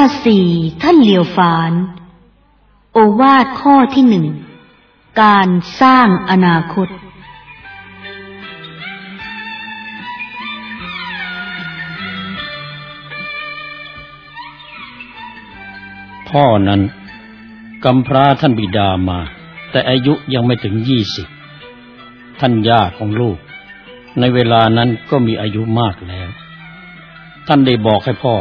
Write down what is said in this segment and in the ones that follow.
าสี่ท่านเหลียวฝาน โอวาทข้อที่หนึ่ง การสร้างอนาคต พ่อนั้นกำพร้าท่านบิดามา แต่อายุยังไม่ถึงยี่สิบท่านย่าของลูก ในเวลานั้นก็มีอายุมากแล้ว ท่านได้บอกให้พ่อ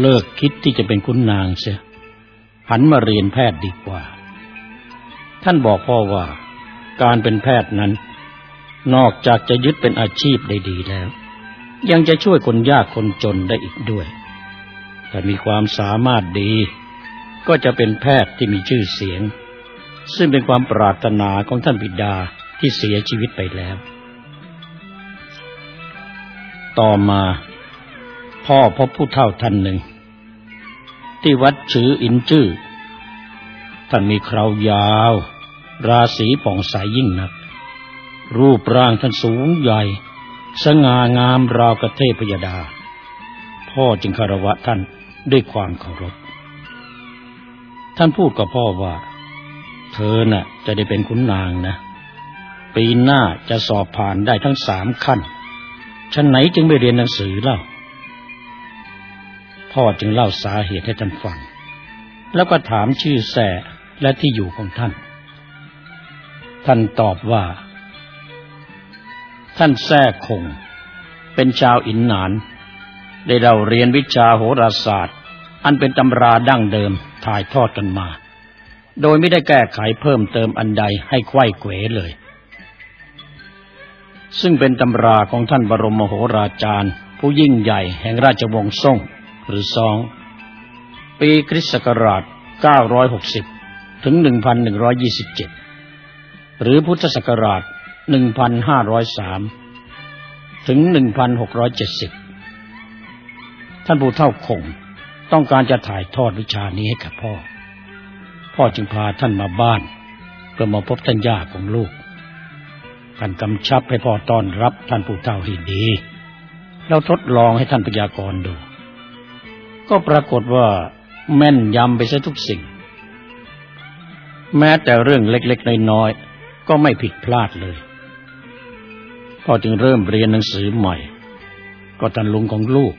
เลิกคิดที่จะเป็นคุณนางเสียหันมาเรียนแพทย์ดีกว่า ท่านบอกพ่อว่า การเป็นแพทย์นั้น นอกจากจะยึดเป็นอาชีพได้ดีแล้ว ยังจะช่วยคนยากคนจนได้อีกด้วยถ้ามีความสามารถดี ก็จะเป็นแพทย์ที่มีชื่อเสียง ซึ่งเป็นความปรารถนาของท่านบิดาที่เสียชีวิตไปแล้ว ต่อมา พ่อพบผู้เฒ่าท่านหนึ่ง ที่วัดชื่ออินจื้อท่านมีคราวยาว ราศีผ่องใสยยิ่งนัก รูปร่างท่านสูงใหญ่ สง่างามราวกระเทพยดา พ่อจึงคารวะท่านด้วยความเคารพ ท่านพูดกับพ่อว่า เธอน่ะ จะได้เป็นขุนนางนะ ปีหน้าจะสอบผ่านได้ทั้งสามขั้นฉันไหนจึงไม่เรียนหนังสือเล่า พ่อจึงเล่าสาเหตุให้ท่านฟัง แล้วก็ถามชื่อแส่และที่อยู่ของท่าน ท่านตอบว่า ท่านแส่คง เป็นชาวอินนาน ได้เราเรียนวิชาโหราศาสตร์ อันเป็นตำราดั้งเดิมถ่ายทอดกันมา โดยไม่ได้แก้ไขเพิ่มเติมอันใดให้ไข้เขวเลย ซึ่งเป็นตำราของท่านบรมโหราจารย์ ผู้ยิ่งใหญ่แห่งราชวงศ์ซ่ง หรือสอง ปีคริสต์ศักราช 960 ถึง 1127 หรือพุทธศักราช 1503 ถึง 1670 ท่านผู้เท่าคงต้องการจะถ่ายทอดวิชานี้ให้กับพ่อ พ่อจึงพาท่านมาบ้านเพื่อมาพบท่านย่าของลูกท่านกำชับให้พ่อต้อนรับท่านผู้เท่าให้ดี แล้วทดลองให้ท่านพยากรณ์ดู ก็ปรากฏว่าแม่นยำไปซะทุกสิ่ง แม้แต่เรื่องเล็กๆน้อยๆก็ไม่ผิดพลาดเลยพ่อจึงเริ่มเรียนหนังสือใหม่ ก็ท่านลุงของลูก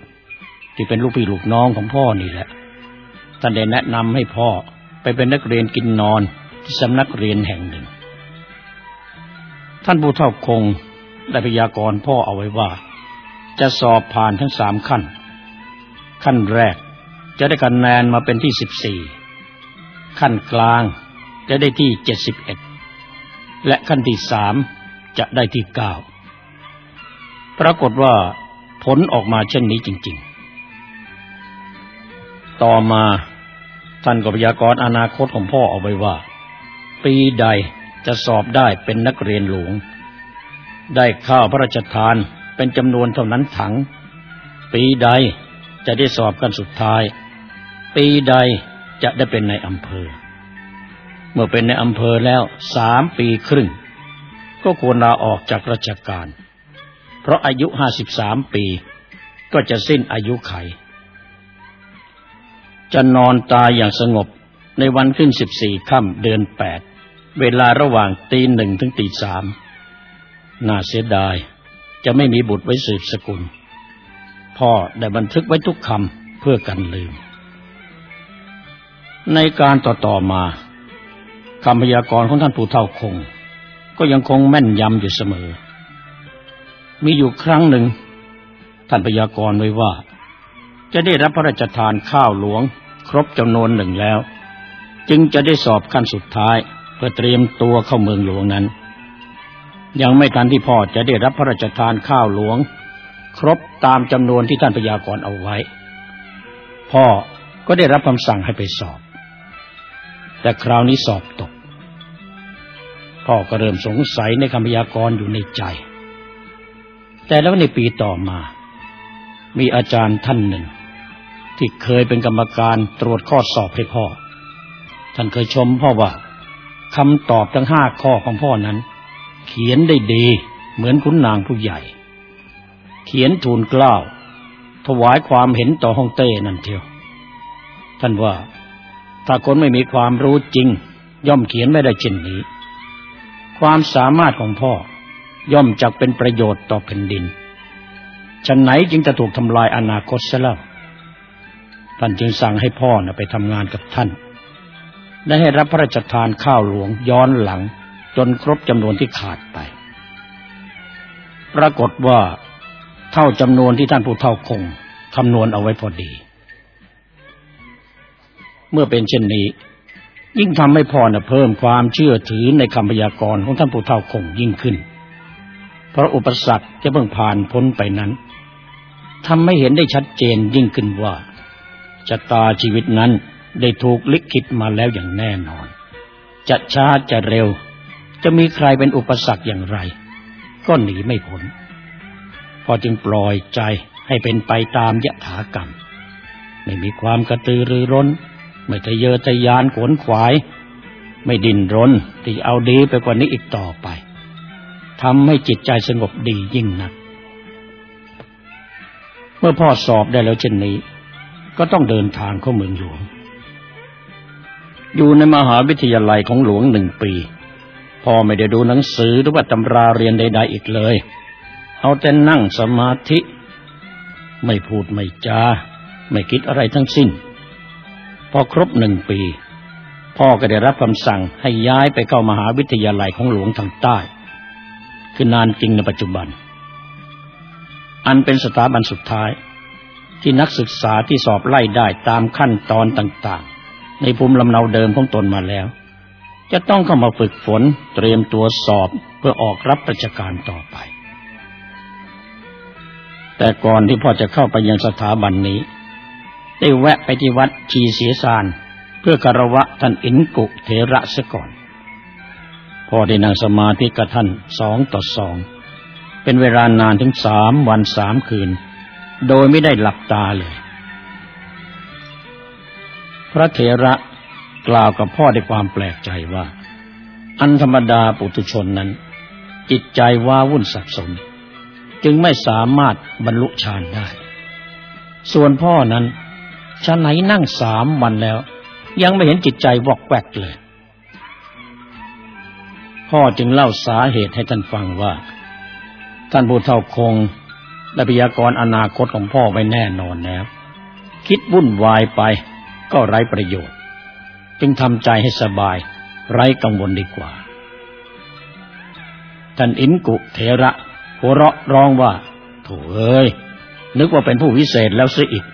ที่เป็นลูกพี่ลูกน้องของพ่อนี่แหละท่านได้แนะนำให้พ่อไปเป็นนักเรียนกินนอนที่สำนักเรียนแห่งหนึ่ง ท่านผู้เฒ่าคงได้พยากรณ์พ่อเอาไว้ว่า จะสอบผ่านทั้งสามขั้น ขั้นแรกจะได้คะแนนมาเป็นที่สิบสี่ขั้นกลางจะได้ที่เจ็ดสิบเอ็ดและขั้นที่สามจะได้ที่เก้าปรากฏว่าผลออกมาเช่นนี้จริง ๆ ต่อมาท่านก็พยากรณ์อนาคตของพ่อเอาไว้ว่า ปีใดจะสอบได้เป็นนักเรียนหลวง ได้ข้าวพระราชทานเป็นจำนวนเท่านั้นถัง ปีใด จะได้สอบกันสุดท้าย ปีใดจะได้เป็นในอำเภอ เมื่อเป็นในอำเภอแล้วสามปีครึ่ง ก็ควรลาออกจากราชการ เพราะอายุห้าสิบสามปี ก็จะสิ้นอายุไข จะนอนตายอย่างสงบในวันขึ้นสิบสี่ค่ำเดือนแปดเวลาระหว่างตีหนึ่งถึงตีสามน่าเสียดายจะไม่มีบุตรไว้สืบสกุล พ่อได้บันทึกไว้ทุกคำเพื่อกันลืม ในการต่อๆมาคำพยากรณ์ของท่านปู่เท่าคง ก็ยังคงแม่นยำอยู่เสมอ มีอยู่ครั้งหนึ่ง ท่านพยากรณ์ไว้ว่า จะได้รับพระราชทานข้าวหลวง ครบจำนวนหนึ่งแล้ว จึงจะได้สอบขั้นสุดท้าย เพื่อเตรียมตัวเข้าเมืองหลวงนั้น ยังไม่ทันที่พ่อจะได้รับพระราชทานข้าวหลวง ครบตามจำนวนที่ท่านพยากรณ์เอาไว้ พ่อก็ได้รับคำสั่งให้ไปสอบ แต่คราวนี้สอบตก พ่อก็เริ่มสงสัยในคำพยากรณ์อยู่ในใจ แต่แล้วในปีต่อมา มีอาจารย์ท่านหนึ่ง ที่เคยเป็นกรรมการตรวจข้อสอบให้พ่อ ท่านเคยชมพ่อว่าคำตอบทั้งห้าข้อของพ่อนั้น เขียนได้ดีเหมือนคุณนางผู้ใหญ่ เขียนทูลกล้าว ถวายความเห็นต่อฮ่องเต้นั่นเทียว ท่านว่า ถ้าคนไม่มีความรู้จริง ย่อมเขียนไม่ได้เช่นนี้ ความสามารถของพ่อ ย่อมจักเป็นประโยชน์ต่อแผ่นดินฉันไหนจึงจะถูกทำลายอนาคตซะแล้วท่านจึงสั่งให้พ่อนะไปทำงานกับท่าน และให้รับพระราชทานข้าวหลวงย้อนหลังจนครบจำนวนที่ขาดไป ปรากฏว่า เท่าจำนวนที่ท่านผู้เท่าคงคำนวณเอาไว้พอดี เมื่อเป็นเช่นนี้ ยิ่งทำให้พ่อเพิ่มความเชื่อถือในคำพยากรณ์ของท่านผู้เท่าคงยิ่งขึ้น เพราะอุปสรรคที่เพิ่งผ่านพ้นไปนั้นทำให้เห็นได้ชัดเจนยิ่งขึ้นว่าชะตาชีวิตนั้นได้ถูกลิขิตมาแล้วอย่างแน่นอน จะช้าจะเร็ว จะมีใครเป็นอุปสรรคอย่างไร ก็หนีไม่พ้น พอจึงปล่อยใจให้เป็นไปตามยถากรรม ไม่มีความกระตือรือร้น ไม่ทะเยอทะยานขวนขวาย ไม่ดิ้นรนที่เอาดีไปกว่านี้อีกต่อไปทำให้จิตใจสงบดียิ่งนัก เมื่อพ่อสอบได้แล้วเช่นนี้ ก็ต้องเดินทางเข้าเมืองหลวง อยู่ในมหาวิทยาลัยของหลวงหนึ่งปี พ่อไม่ได้ดูหนังสือหรือว่าตำราเรียนใดๆอีกเลย เอาแต่นั่งสมาธิ ไม่พูดไม่จา ไม่คิดอะไรทั้งสิ้น พอครบหนึ่งปี พ่อก็ได้รับคำสั่งให้ย้ายไปเข้ามหาวิทยาลัยของหลวงทางใต้ คือนานจริงในปัจจุบัน อันเป็นสถาบันสุดท้าย ที่นักศึกษาที่สอบไล่ได้ตามขั้นตอนต่างๆ ในภูมิลำเนาเดิมของตนมาแล้ว จะต้องเข้ามาฝึกฝนเตรียมตัวสอบเพื่อออกรับราชการต่อไป แต่ก่อนที่พ่อจะเข้าไปยังสถาบันนี้ ได้แวะไปที่วัดชีเสียสานเพื่อคารวะท่านอินกุเถระซะก่อนพ่อได้นั่งสมาธิกับท่านสองต่อสอง เป็นเวลานานถึงสามวันสามคืน โดยไม่ได้หลับตาเลย พระเถระกล่าวกับพ่อด้วยความแปลกใจว่า อันธรรมดาปุถุชนนั้น จิตใจว้าวุ่นสับสน จึงไม่สามารถบรรลุฌานได้ ส่วนพ่อนั้นชะไหนนั่งสามวันแล้ว ยังไม่เห็นจิตใจวอกแวกเลย พ่อจึงเล่าสาเหตุให้ท่านฟังว่า ท่านผู้เท่าคงได้พยากรณ์อนาคตของพ่อไว้แน่นอนแล้ว คิดวุ่นวายไปก็ไร้ประโยชน์ จึงทำใจให้สบาย ไร้กังวลดีกว่าท่านอินกุเถระ หัวเราะร้องว่าโถเอ้ยนึกว่าเป็นผู้วิเศษแล้วซิอีก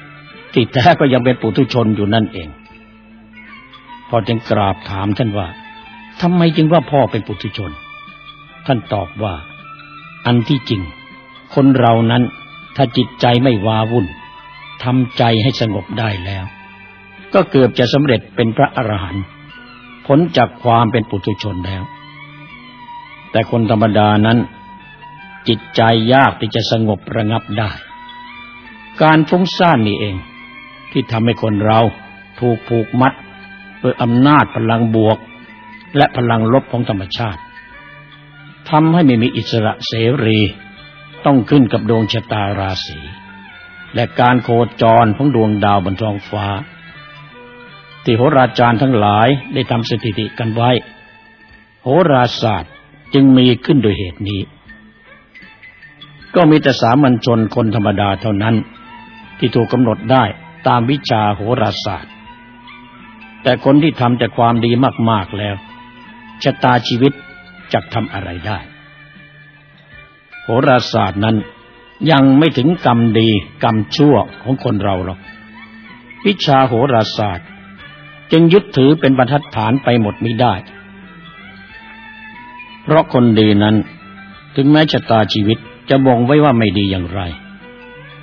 ที่แท้ก็ยังเป็นปุถุชนอยู่นั่นเอง พอจึงกราบถามท่านว่าทำไมจึงว่าพ่อเป็นปุถุชน ท่านตอบว่า อันที่จริง คนเรานั้นถ้าจิตใจไม่วาวุ่นทำใจให้สงบได้แล้ว ก็เกือบจะสำเร็จเป็นพระอรหันต์พ้นจากความเป็นปุถุชนแล้ว แต่คนธรรมดานั้น จิตใจยากที่จะสงบระงับได้ การฟุ้งซ่านนี่เอง ที่ทำให้คนเราถูกผูกมัดด้วยอำนาจพลังบวก และพลังลบของธรรมชาติทำให้ไม่มีอิสระเสรีต้องขึ้นกับดวงชะตาราศีและการโคจรของดวงดาวบนท้องฟ้า ที่โหราจารย์ทั้งหลายได้ทำสถิติกันไว้ โหราศาสตร์จึงมีขึ้นโดยเหตุนี้ ก็มีแต่สามัญชนคนธรรมดาเท่านั้น ที่ถูกกำหนดได้ตามวิชาโหราศาสตร์ แต่คนที่ทำแต่ความดีมาก ๆแล้วชะตาชีวิตจะทำอะไรได้ โหราศาสตร์นั้นยังไม่ถึงกรรมดีกรรมชั่วของคนเราหรอก วิชาโหราศาสตร์ จึงยึดถือเป็นบรรทัดฐานไปหมดไมิได้ เพราะคนดีนั้นถึงแม้ชะตาชีวิต จะบ่งไว้ว่าไม่ดีอย่างไร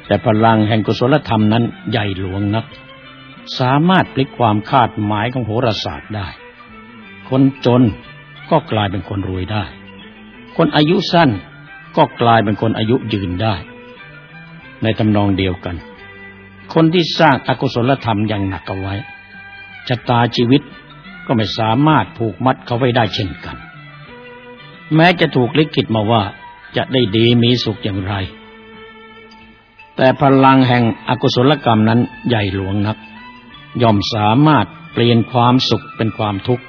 แต่พลังแห่งกุศลธรรมนั้นใหญ่หลวงนัก สามารถพลิกความคาดหมายของโหราศาสตร์ได้ คนจนก็กลายเป็นคนรวยได้ คนอายุสั้นก็กลายเป็นคนอายุยืนได้ ในตำนองเดียวกัน คนที่สร้างอกุศลธรรมอย่างหนักเอาไว้ชะตาชีวิตก็ไม่สามารถผูกมัดเขาไว้ได้เช่นกัน แม้จะถูกลิขิตมาว่า จะได้ดีมีสุขอย่างไร แต่พลังแห่งอกุศลกรรมนั้นใหญ่หลวงนัก ย่อมสามารถเปลี่ยนความสุขเป็นความทุกข์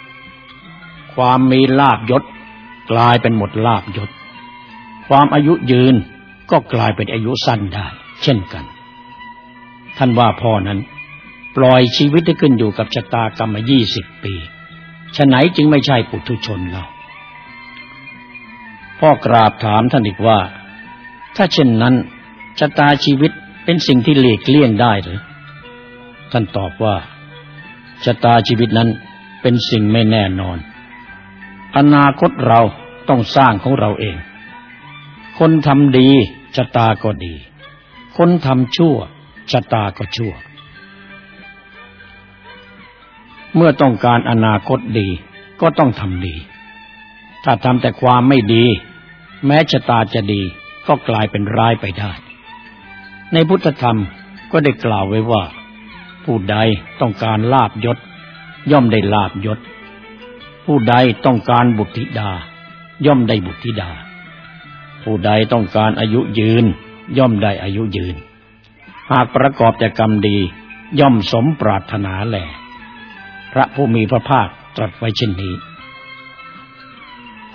ความมีลาบยศกลายเป็นหมดลาบยศ ความอายุยืนก็กลายเป็นอายุสั้นได้ เช่นกัน ท่านว่าพ่อนั้น ปล่อยชีวิตให้ขึ้นอยู่กับชะตากรรมมายี่สิบปีฉะไหนจึงไม่ใช่ปุถุชนเรา พ่อกราบถามท่านอีกว่า ถ้าเช่นนั้นชะตาชีวิตเป็นสิ่งที่หลีกเลี่ยงได้หรือท่านตอบว่าชะตาชีวิตนั้นเป็นสิ่งไม่แน่นอน อนาคตเราต้องสร้างของเราเอง คนทำดีชะตาก็ดี คนทำชั่วชะตาก็ชั่ว เมื่อต้องการอนาคตดีก็ต้องทำดี ถ้าทำแต่ความไม่ดี แม้ชะตาจะดีก็กลายเป็นร้ายไปได้ ในพุทธธรรมก็ได้กล่าวไว้ว่า ผู้ใดต้องการลาบยศ ย่อมได้ลาบยศ ผู้ใดต้องการบุตรธิดา ย่อมได้บุตรธิดา ผู้ใดต้องการอายุยืน ย่อมได้อายุยืน หากประกอบแต่กรรมดี ย่อมสมปรารถนาแหลพระผู้มีพระภาคตรัสไว้เช่นนี้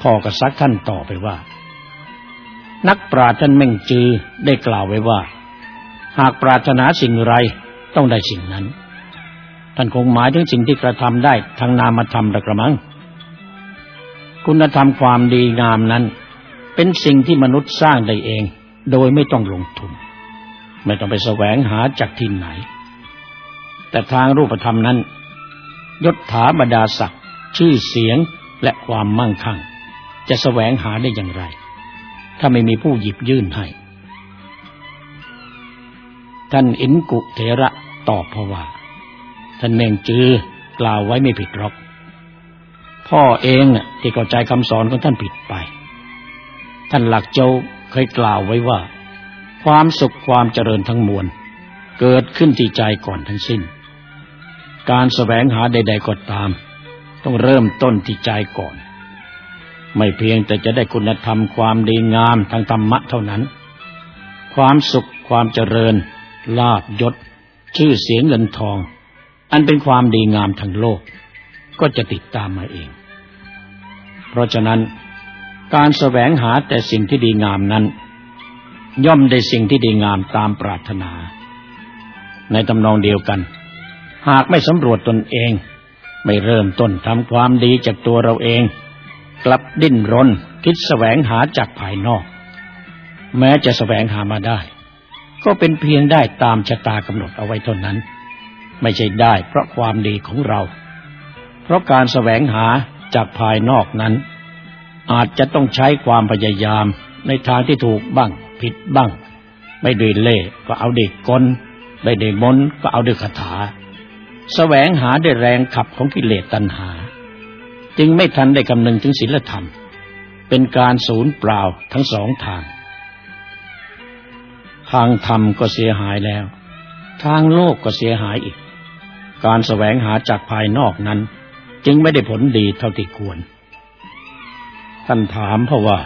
พ่อก็ซักท่านต่อไปว่า นักปราชญ์ท่านเม่งจือได้กล่าวไว้ว่า หากปรารถนาสิ่งไรต้องได้สิ่งนั้น ท่านคงหมายถึงสิ่งที่กระทำได้ทางนามธรรมระกระมัง คุณธรรมความดีงามนั้น เป็นสิ่งที่มนุษย์สร้างได้เอง โดยไม่ต้องลงทุน ไม่ต้องไปแสวงหาจากที่ไหน แต่ทางรูปธรรมนั้น ยศถาบรรดาศักดิ์ชื่อเสียงและความมั่งคั่ง จะแสวงหาได้อย่างไร ถ้าไม่มีผู้หยิบยื่นให้ ท่านอินกุเถระตอบพว่า ท่านเมงจือกล่าวไว้ไม่ผิดหรอก พ่อเองน่ะที่เข้าใจคำสอนของท่านผิดไป ท่านหลักเจ้าเคยกล่าวไว้ว่า ความสุขความเจริญทั้งมวล เกิดขึ้นที่ใจก่อนทั้งสิ้น การแสวงหาใด ๆก็ตาม ต้องเริ่มต้นที่ใจก่อน ไม่เพียงแต่จะได้คุณธรรมความดีงามทางธรรมะเท่านั้น ความสุขความเจริญ ลาบยศ ชื่อเสียงเงินทอง อันเป็นความดีงามทางโลก ก็จะติดตามมาเอง เพราะฉะนั้น การแสวงหาแต่สิ่งที่ดีงามนั้น ย่อมได้สิ่งที่ดีงามตามปรารถนา ในตำนองเดียวกัน หากไม่สำรวจตนเอง ไม่เริ่มต้นทำความดีจากตัวเราเอง กลับดิ้นรน คิดแสวงหาจากภายนอก แม้จะแสวงหามาได้ ก็เป็นเพียงได้ตามชะตากำหนดเอาไว้เท่านั้น ไม่ใช่ได้เพราะความดีของเรา เพราะการแสวงหาจากภายนอกนั้น อาจจะต้องใช้ความพยายามในทางที่ถูกบ้าง ผิดบ้าง ไม่ด้วยเล่ก็เอาเด็กกลไม่ด้มนก็เอาด้วยคาถาแสวงหาด้วยแรงขับของกิเลสตัณหา จึงไม่ทันได้คำนึงถึงศีลธรรม เป็นการสูญเปล่าทั้งสองทาง ทางธรรมก็เสียหายแล้ว ทางโลกก็เสียหายอีก การแสวงหาจากภายนอกนั้น จึงไม่ได้ผลดีเท่าที่ควร ท่านถามเพราะว่า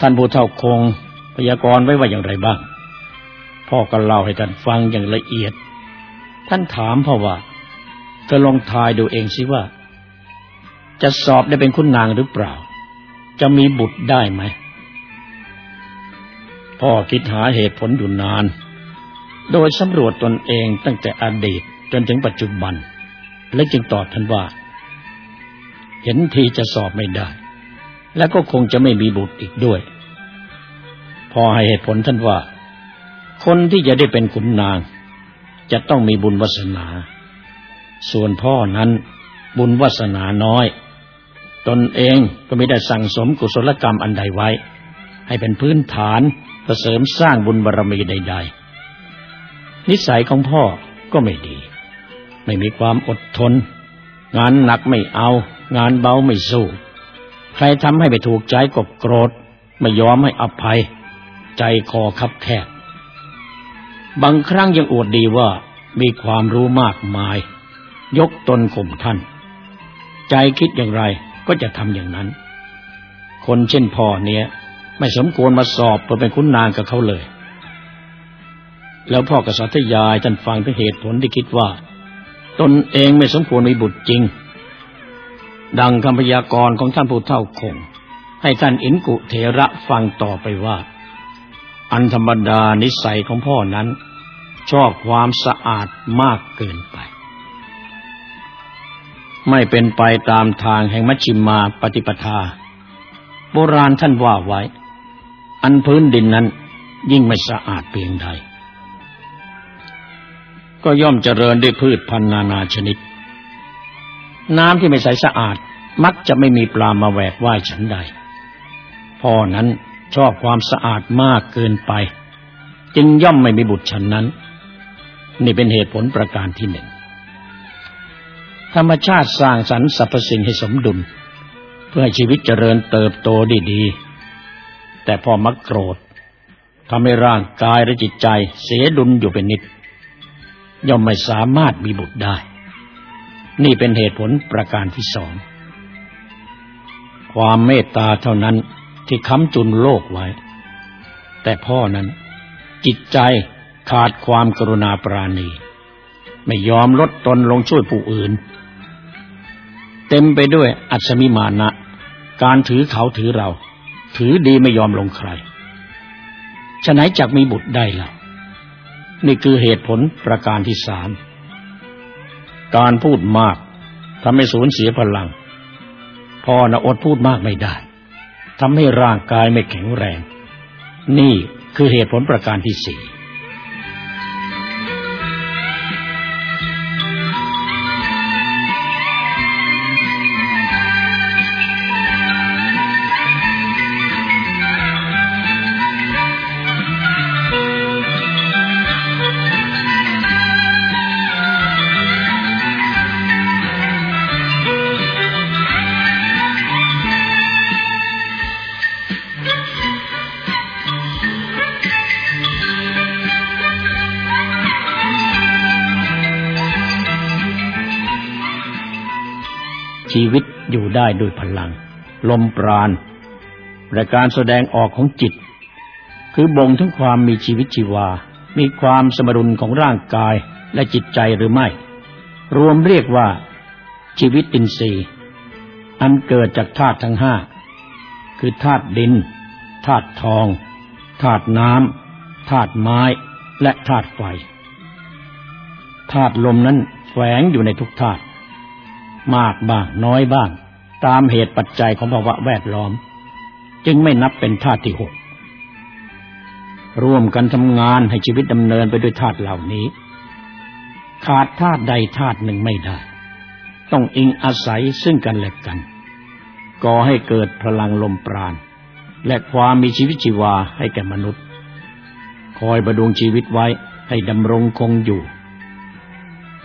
ท่านผู้เฒ่าคงพยากรณ์ไว้ว่าอย่างไรบ้าง พ่อก็เล่าให้ท่านฟังอย่างละเอียด ท่านถามเพราะว่าเธอลองทายดูเองสิว่า จะสอบได้เป็นคุณนางหรือเปล่า จะมีบุตรได้ไหม พ่อคิดหาเหตุผลอยู่นาน โดยสำรวจตนเองตั้งแต่อดีตจนถึงปัจจุบัน และจึงตอบท่านว่า เห็นทีจะสอบไม่ได้ และก็คงจะไม่มีบุตรอีกด้วย พอให้เหตุผลท่านว่า คนที่จะได้เป็นขุนนาง จะต้องมีบุญวาสนา ส่วนพ่อนั้นบุญวาสนาน้อย ตนเองก็ไม่ได้สั่งสมกุศลกรรมอันใดไว้ ให้เป็นพื้นฐานเพื่อเสริมสร้างบุญบารรมีใด ๆ นิสัยของพ่อก็ไม่ดี ไม่มีความอดทน งานหนักไม่เอา งานเบาไม่สู้ ใครทำให้ไปถูกใจก็โกรธ ไม่ยอมให้อภัย ใจคอคับแคบบางครั้งยังอวดดีว่ามีความรู้มากมาย ยกตนข่มท่าน ใจคิดอย่างไร ก็จะทำอย่างนั้น คนเช่นพ่อเนี้ยไม่สมควรมาสอบเพื่อเป็นคุณนางกับเขาเลย แล้วพ่อกษัตริยายท่านฟังถึงเหตุผลที่คิดว่า ตนเองไม่สมควรมีบุตรจริง ดังคำพยากรณ์ของท่านผู้เฒ่าคง ให้ท่านอินกุเถระฟังต่อไปว่า อันธรรมดานิสัยของพ่อนั้น ชอบความสะอาดมากเกินไป ไม่เป็นไปตามทางแห่งมัชชิมาปฏิปทา โบราณท่านว่าไว้ อันพื้นดินนั้นยิ่งไม่สะอาดเพียงใด ก็ย่อมเจริญด้วยพืชพันธุ์นานาชนิด น้ำที่ไม่ใสสะอาดมักจะไม่มีปลามาแหวกว่ายฉันใด พ่อนั้นชอบความสะอาดมากเกินไป จึงย่อมไม่มีบุตรฉันนั้น นี่เป็นเหตุผลประการที่หนึ่ง ธรรมชาติสร้างสรรค์สรรพสิ่งให้สมดุล เพื่อให้ชีวิตเจริญเติบโตดีๆ แต่พอมักโกรธทำให้ร่างกายและจิตใจเสียดุลอยู่เป็นนิด ย่อมไม่สามารถมีบุตรได้ นี่เป็นเหตุผลประการที่สอง ความเมตตาเท่านั้นที่ค้ำจุนโลกไว้ แต่พ่อนั้น จิตใจขาดความกรุณาปราณี ไม่ยอมลดตนลงช่วยผู้อื่น ต็มไปด้วยอัศมิมานะ การถือเขาถือเรา ถือดีไม่ยอมลงใครฉะไหนจักมีบุตรได้ล่ะ นี่คือเหตุผลประการที่สามการพูดมากทำให้สูญเสียพลัง พ่อนะอดพูดมากไม่ได้ทำให้ร่างกายไม่แข็งแรง นี่คือเหตุผลประการที่สี่ อยู่ได้ด้วยพลัง ลมปราณและการแสดงออกของจิต คือบ่งถึงความมีชีวิตชีวา มีความสมดุลของร่างกายและจิตใจหรือไม่ รวมเรียกว่า ชีวิตอินทรีย์ อันเกิดจากธาตุทั้งห้า คือธาตุดินธาตุทองธาตุน้ำธาตุไม้และธาตุไฟธาตุลมนั้นแฝงอยู่ในทุกธาตุมากบ้างน้อยบ้าง ตามเหตุปัจจัยของภาวะแวดล้อม จึงไม่นับเป็นธาตุที่หกร่วมกันทำงานให้ชีวิตดำเนินไปด้วยธาตุเหล่านี้ ขาดธาตุใดธาตุหนึ่งไม่ได้ ต้องอิงอาศัยซึ่งกันและกัน ก่อให้เกิดพลังลมปราณ และความมีชีวิตชีวาให้แก่มนุษย์ คอยประดวงชีวิตไว้ให้ดำรงคงอยู่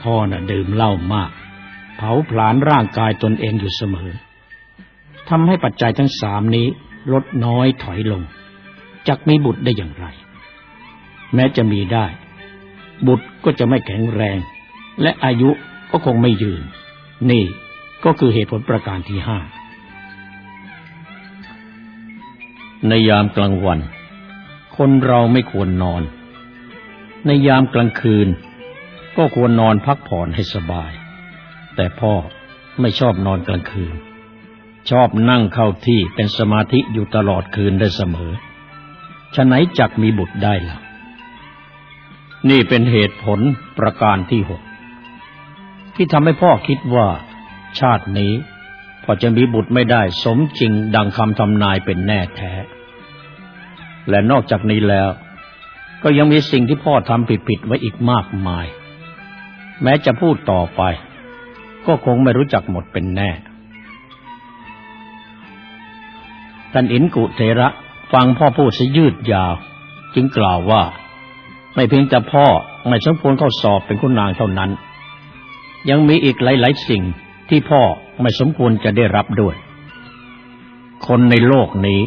พ่อน่ะดื่มเหล้ามาก เผาผลาญร่างกายตนเองอยู่เสมอ ทำให้ปัจจัยทั้งสามนี้ลดน้อยถอยลงจักมีบุตรได้อย่างไร แม้จะมีได้ บุตรก็จะไม่แข็งแรง และอายุก็คงไม่ยืน นี่ก็คือเหตุผลประการที่ห้าในยามกลางวัน คนเราไม่ควรนอน ในยามกลางคืน ก็ควรนอนพักผ่อนให้สบาย แต่พ่อไม่ชอบนอนกลางคืน ชอบนั่งเข้าที่เป็นสมาธิอยู่ตลอดคืนได้เสมอฉะไหนจักมีบุตรได้ล่ะ นี่เป็นเหตุผลประการที่หกที่ทำให้พ่อคิดว่า ชาตินี้พอจะมีบุตรไม่ได้สมจริงดังคำทำนายเป็นแน่แท้ และนอกจากนี้แล้ว ก็ยังมีสิ่งที่พ่อทำผิดๆไว้อีกมากมาย แม้จะพูดต่อไป ก็คงไม่รู้จักหมดเป็นแน่ ท่านอินกุเทระฟังพ่อพูดสยืดยาว จึงกล่าวว่า ไม่เพียงแต่พ่อไม่สมควรเข้าสอบเป็นคุณนางเท่านั้น ยังมีอีกหลาย ๆ สิ่งที่พ่อไม่สมควรจะได้รับด้วย คนในโลกนี้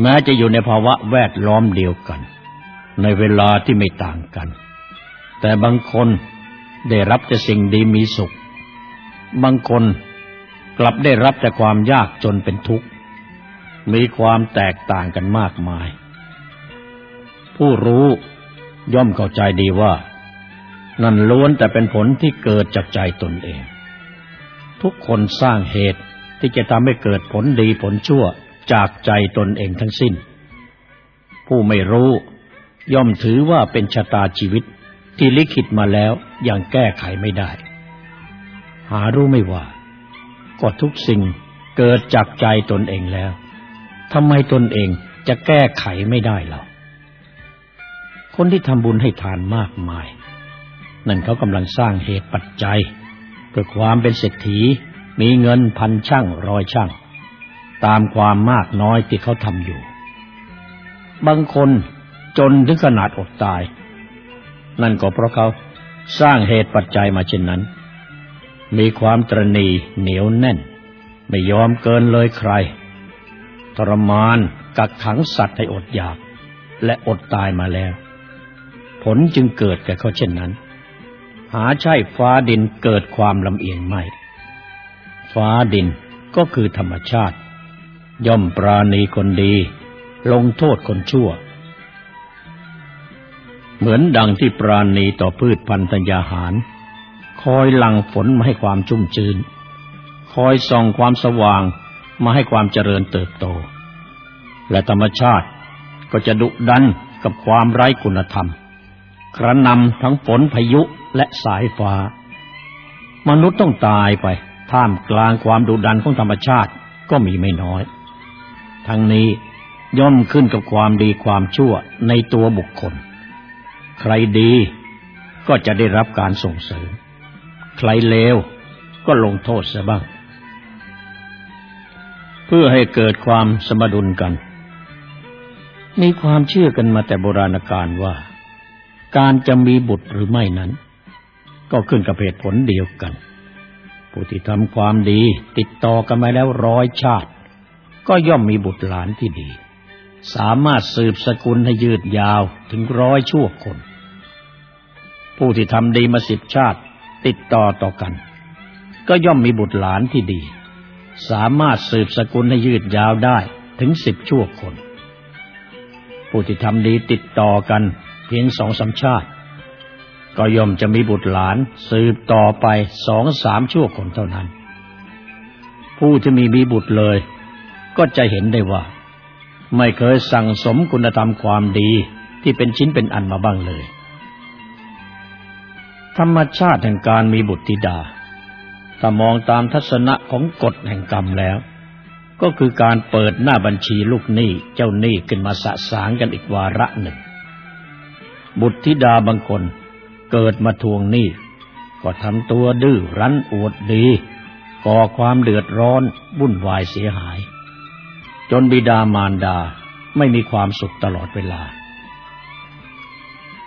แม้จะอยู่ในภาวะแวดล้อมเดียวกัน ในเวลาที่ไม่ต่างกัน แต่บางคนได้รับแต่สิ่งดีมีสุข บางคนกลับได้รับแต่ความยากจนเป็นทุกข์ มีความแตกต่างกันมากมาย ผู้รู้ย่อมเข้าใจดีว่า นั่นล้วนแต่เป็นผลที่เกิดจากใจตนเอง ทุกคนสร้างเหตุที่จะทำให้เกิดผลดีผลชั่วจากใจตนเองทั้งสิ้น ผู้ไม่รู้ย่อมถือว่าเป็นชะตาชีวิตที่ลิขิตมาแล้วยังแก้ไขไม่ได้ หารู้ไม่ว่าก็ทุกสิ่งเกิดจากใจตนเองแล้ว ทำไมตนเองจะแก้ไขไม่ได้เล่าคนที่ทำบุญให้ทานมากมาย นั่นเขากำลังสร้างเหตุปัจจัย เพื่อความเป็นเศรษฐีมีเงินพันช่างร้อยช่าง ตามความมากน้อยที่เขาทำอยู่ บางคนจนถึงขนาดอดตาย นั่นก็เพราะเขาสร้างเหตุปัจจัยมาเช่นนั้น มีความตรณีเหนียวแน่น ไม่ยอมเกินเลยใคร ทรมาน กักขังสัตว์ให้อดอยาก และอดตายมาแล้ว ผลจึงเกิดแก่เขาเช่นนั้น หาใช่ฟ้าดินเกิดความลำเอียงไม่ ฟ้าดินก็คือธรรมชาติ ย่อมปราณีคนดี ลงโทษคนชั่ว เหมือนดังที่ปราณีต่อพืชพันธัญญาหาร คอยหลั่งฝนมาให้ความชุ่มชื้น คอยส่องความสว่าง มาให้ความเจริญเติบโต และธรรมชาติก็จะดุดันกับความไร้คุณธรรม กระนำทั้งฝนพายุและสายฟ้า มนุษย์ต้องตายไป ท่ามกลางความดุดันของธรรมชาติก็มีไม่น้อย ทั้งนี้ย่อมขึ้นกับความดีความชั่วในตัวบุคคล ใครดีก็จะได้รับการส่งเสริม ใครเลวก็ลงโทษซะบ้าง พื่อให้เกิดความสมดุลกัน มีความเชื่อกันมาแต่โบราณกาลว่า การจะมีบุตรหรือไม่นั้น ก็ขึ้นกับเหตุผลเดียวกัน ผู้ที่ทำความดีติดต่อกันมาแล้วร้อยชาติ ก็ย่อมมีบุตรหลานที่ดี สามารถสืบสกุลให้ยืดยาวถึงร้อยชั่วคน ผู้ที่ทำดีมาสิบชาติ ติดต่อต่อกัน ก็ย่อมมีบุตรหลานที่ดี สามารถสืบสกุลให้ยืดยาวได้ถึงสิบชั่วคน ผู้ที่ทำดีติดต่อกันเพียงสองสาชาติ ก็ย่อมจะมีบุตรหลานสืบต่อไปสองสามชั่วคนเท่านั้น ผู้ที่มีมีบุตรเลย ก็จะเห็นได้ว่า ไม่เคยสั่งสมคุณธรรมความดีที่เป็นชิ้นเป็นอันมาบ้างเลย ธรรมชาติแห่งการมีบุตรธิดา ถ้ามองตามทัศนะของกฎแห่งกรรมแล้ว ก็คือการเปิดหน้าบัญชีลูกหนี้เจ้าหนี้ขึ้นมาสะสางกันอีกวาระหนึ่ง บุตรธิดาบางคนเกิดมาทวงหนี้ก็ทำตัวดื้อรั้นอวดดีก่อความเดือดร้อนวุ่นวายเสียหาย จนบิดามารดาไม่มีความสุขตลอดเวลา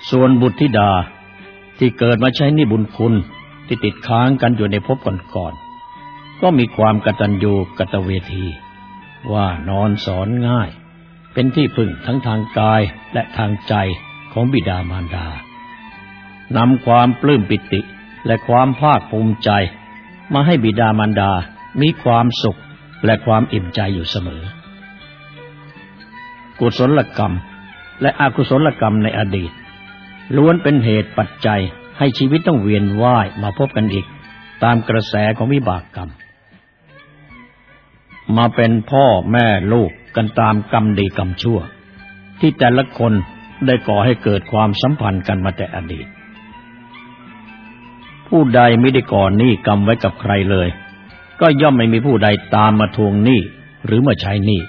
ส่วนบุตรธิดาที่เกิดมาใช้นิบุญคุณ ที่ติดค้างกันอยู่ในภพก่อนๆก็มีความกตัญญูกตเวที ว่านอนสอนง่าย เป็นที่พึ่งทั้งทางกายและทางใจของบิดามารดานำความปลื้มปิติและความภาคภูมิใจ มาให้บิดามารดามีความสุขและความอิ่มใจอยู่เสมอ กุศลกรรมและอกุศลกรรมในอดีตล้วนเป็นเหตุปัจจัย ให้ชีวิตต้องเวียนว่ายมาพบกันอีก ตามกระแสของวิบากกรรม มาเป็นพ่อแม่ลูกกันตามกรรมดีกรรมชั่ว ที่แต่ละคนได้ก่อให้เกิดความสัมพันธ์กันมาแต่อดีต ผู้ใดไม่ได้ก่อหนี้กรรมไว้กับใครเลย ก็ย่อมไม่มีผู้ใดตามมาทวงหนี้หรือมาใช้หนี้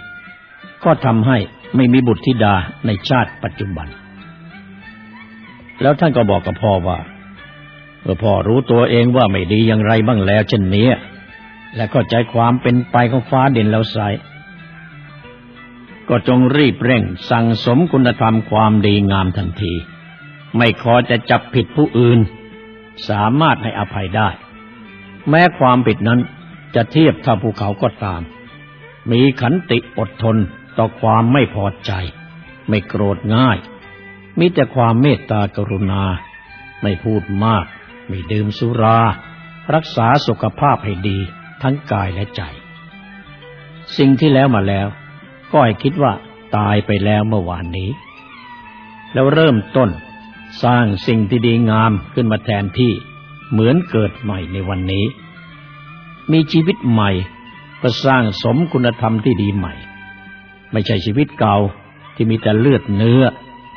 ก็ทำให้ไม่มีบุตรธิดาในชาติปัจจุบัน แล้วท่านก็บอกกับพ่อว่า เมื่อพ่อรู้ตัวเองว่าไม่ดีอย่างไรบ้างแล้วเช่นนี้ และก็ใจความเป็นไปของฟ้าเด่นแล้วใสก็จงรีบเร่งสั่งสมคุณธรรมความดีงามทันที ไม่ขอจะจับผิดผู้อื่น สามารถให้อภัยได้ แม้ความผิดนั้นจะเทียบเท่าภูเขาก็ตาม มีขันติอดทนต่อความไม่พอใจ ไม่โกรธง่าย มีแต่ความเมตตากรุณา ไม่พูดมาก ไม่ดื่มสุรา รักษาสุขภาพให้ดี ทั้งกายและใจ สิ่งที่แล้วมาแล้ว ก็ให้คิดว่าตายไปแล้วเมื่อวานนี้ แล้วเริ่มต้นสร้างสิ่งที่ดีงามขึ้นมาแทนที่เหมือนเกิดใหม่ในวันนี้ มีชีวิตใหม่ก็สร้างสมคุณธรรมที่ดีใหม่ ไม่ใช่ชีวิตเก่าที่มีแต่เลือดเนื้อ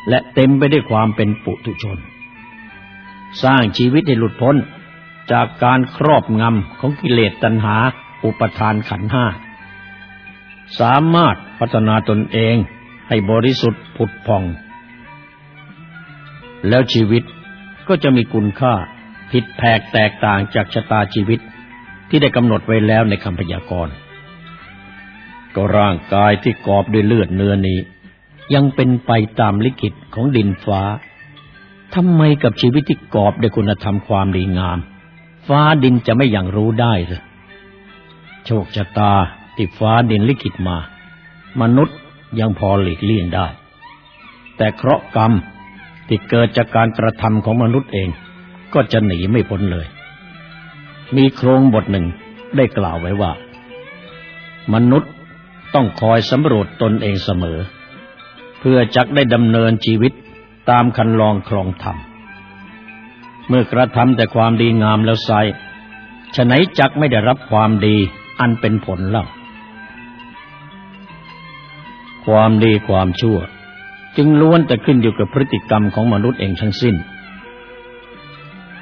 และเต็มไปด้วยความเป็นปุถุชน สร้างชีวิตให้หลุดพ้น จากการครอบงำของกิเลสตัณหาอุปทานขันห้า สามารถพัฒนาตนเองให้บริสุทธิ์ผุดพอง แล้วชีวิตก็จะมีคุณค่าผิดแผกแตกต่างจากชะตาชีวิตที่ได้กำหนดไว้แล้วในคำพยากรณ์ก็ร่างกายที่กอบด้วยเลือดเนื้อนี้ ยังเป็นไปตามลิขิตของดินฟ้า ทำไมกับชีวิตที่กอบด้วยคุณธรรมความดีงาม ฟ้าดินจะไม่อย่างรู้ได้หรือโชคชะตาที่ฟ้าดินลิขิตมา มนุษย์ยังพอหลีกเลี่ยงได้ แต่เคราะห์กรรมที่เกิดจากการกระทำของมนุษย์เอง ก็จะหนีไม่พ้นเลย มีโครงบทหนึ่งได้กล่าวไว้ว่า มนุษย์ต้องคอยสำรวจตนเองเสมอ เพื่อจักได้ดำเนินชีวิต ตามคันลองครองธรรม เมื่อกระทำแต่ความดีงามแล้วไซฉะไหนจักไม่ได้รับความดีอันเป็นผลเล่า ความดีความชั่ว จึงล้วนแต่ขึ้นอยู่กับพฤติกรรมของมนุษย์เองทั้งสิ้น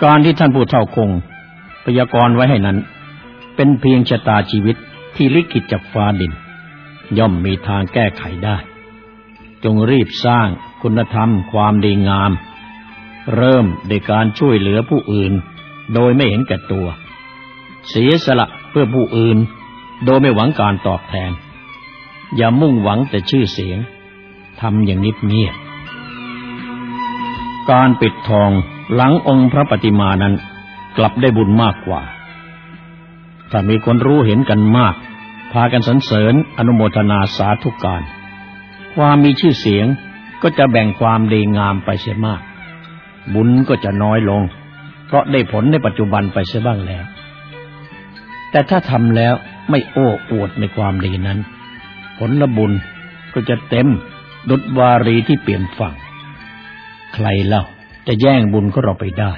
การที่ท่านผู้เฒ่าคงพยากรณ์ไว้ให้นั้น เป็นเพียงชะตาชีวิตที่ลิขิตจากฟ้าดิน ย่อมมีทางแก้ไขได้ จงรีบสร้าง คุณธรรมความดีงาม เริ่มโดยการช่วยเหลือผู้อื่น โดยไม่เห็นแก่ตัว เสียสละเพื่อผู้อื่น โดยไม่หวังการตอบแทน อย่ามุ่งหวังแต่ชื่อเสียงทำอย่างนิบเงียบการปิดทองหลังองค์พระปฏิมานั้นกลับได้บุญมากกว่า ถ้ามีคนรู้เห็นกันมาก พากันสรรเสริญอนุโมทนาสาธุการ ความมีชื่อเสียง ก็จะแบ่งความดีงามไปเสียมาก บุญก็จะน้อยลง เพราะได้ผลในปัจจุบันไปเสียบ้างแล้ว แต่ถ้าทำแล้วไม่โอ้อวดในความดีนั้น ผลละบุญก็จะเต็มดุดวารีที่เปลี่ยนฝั่ง ใครเล่าจะแย่งบุญก็เราไปได้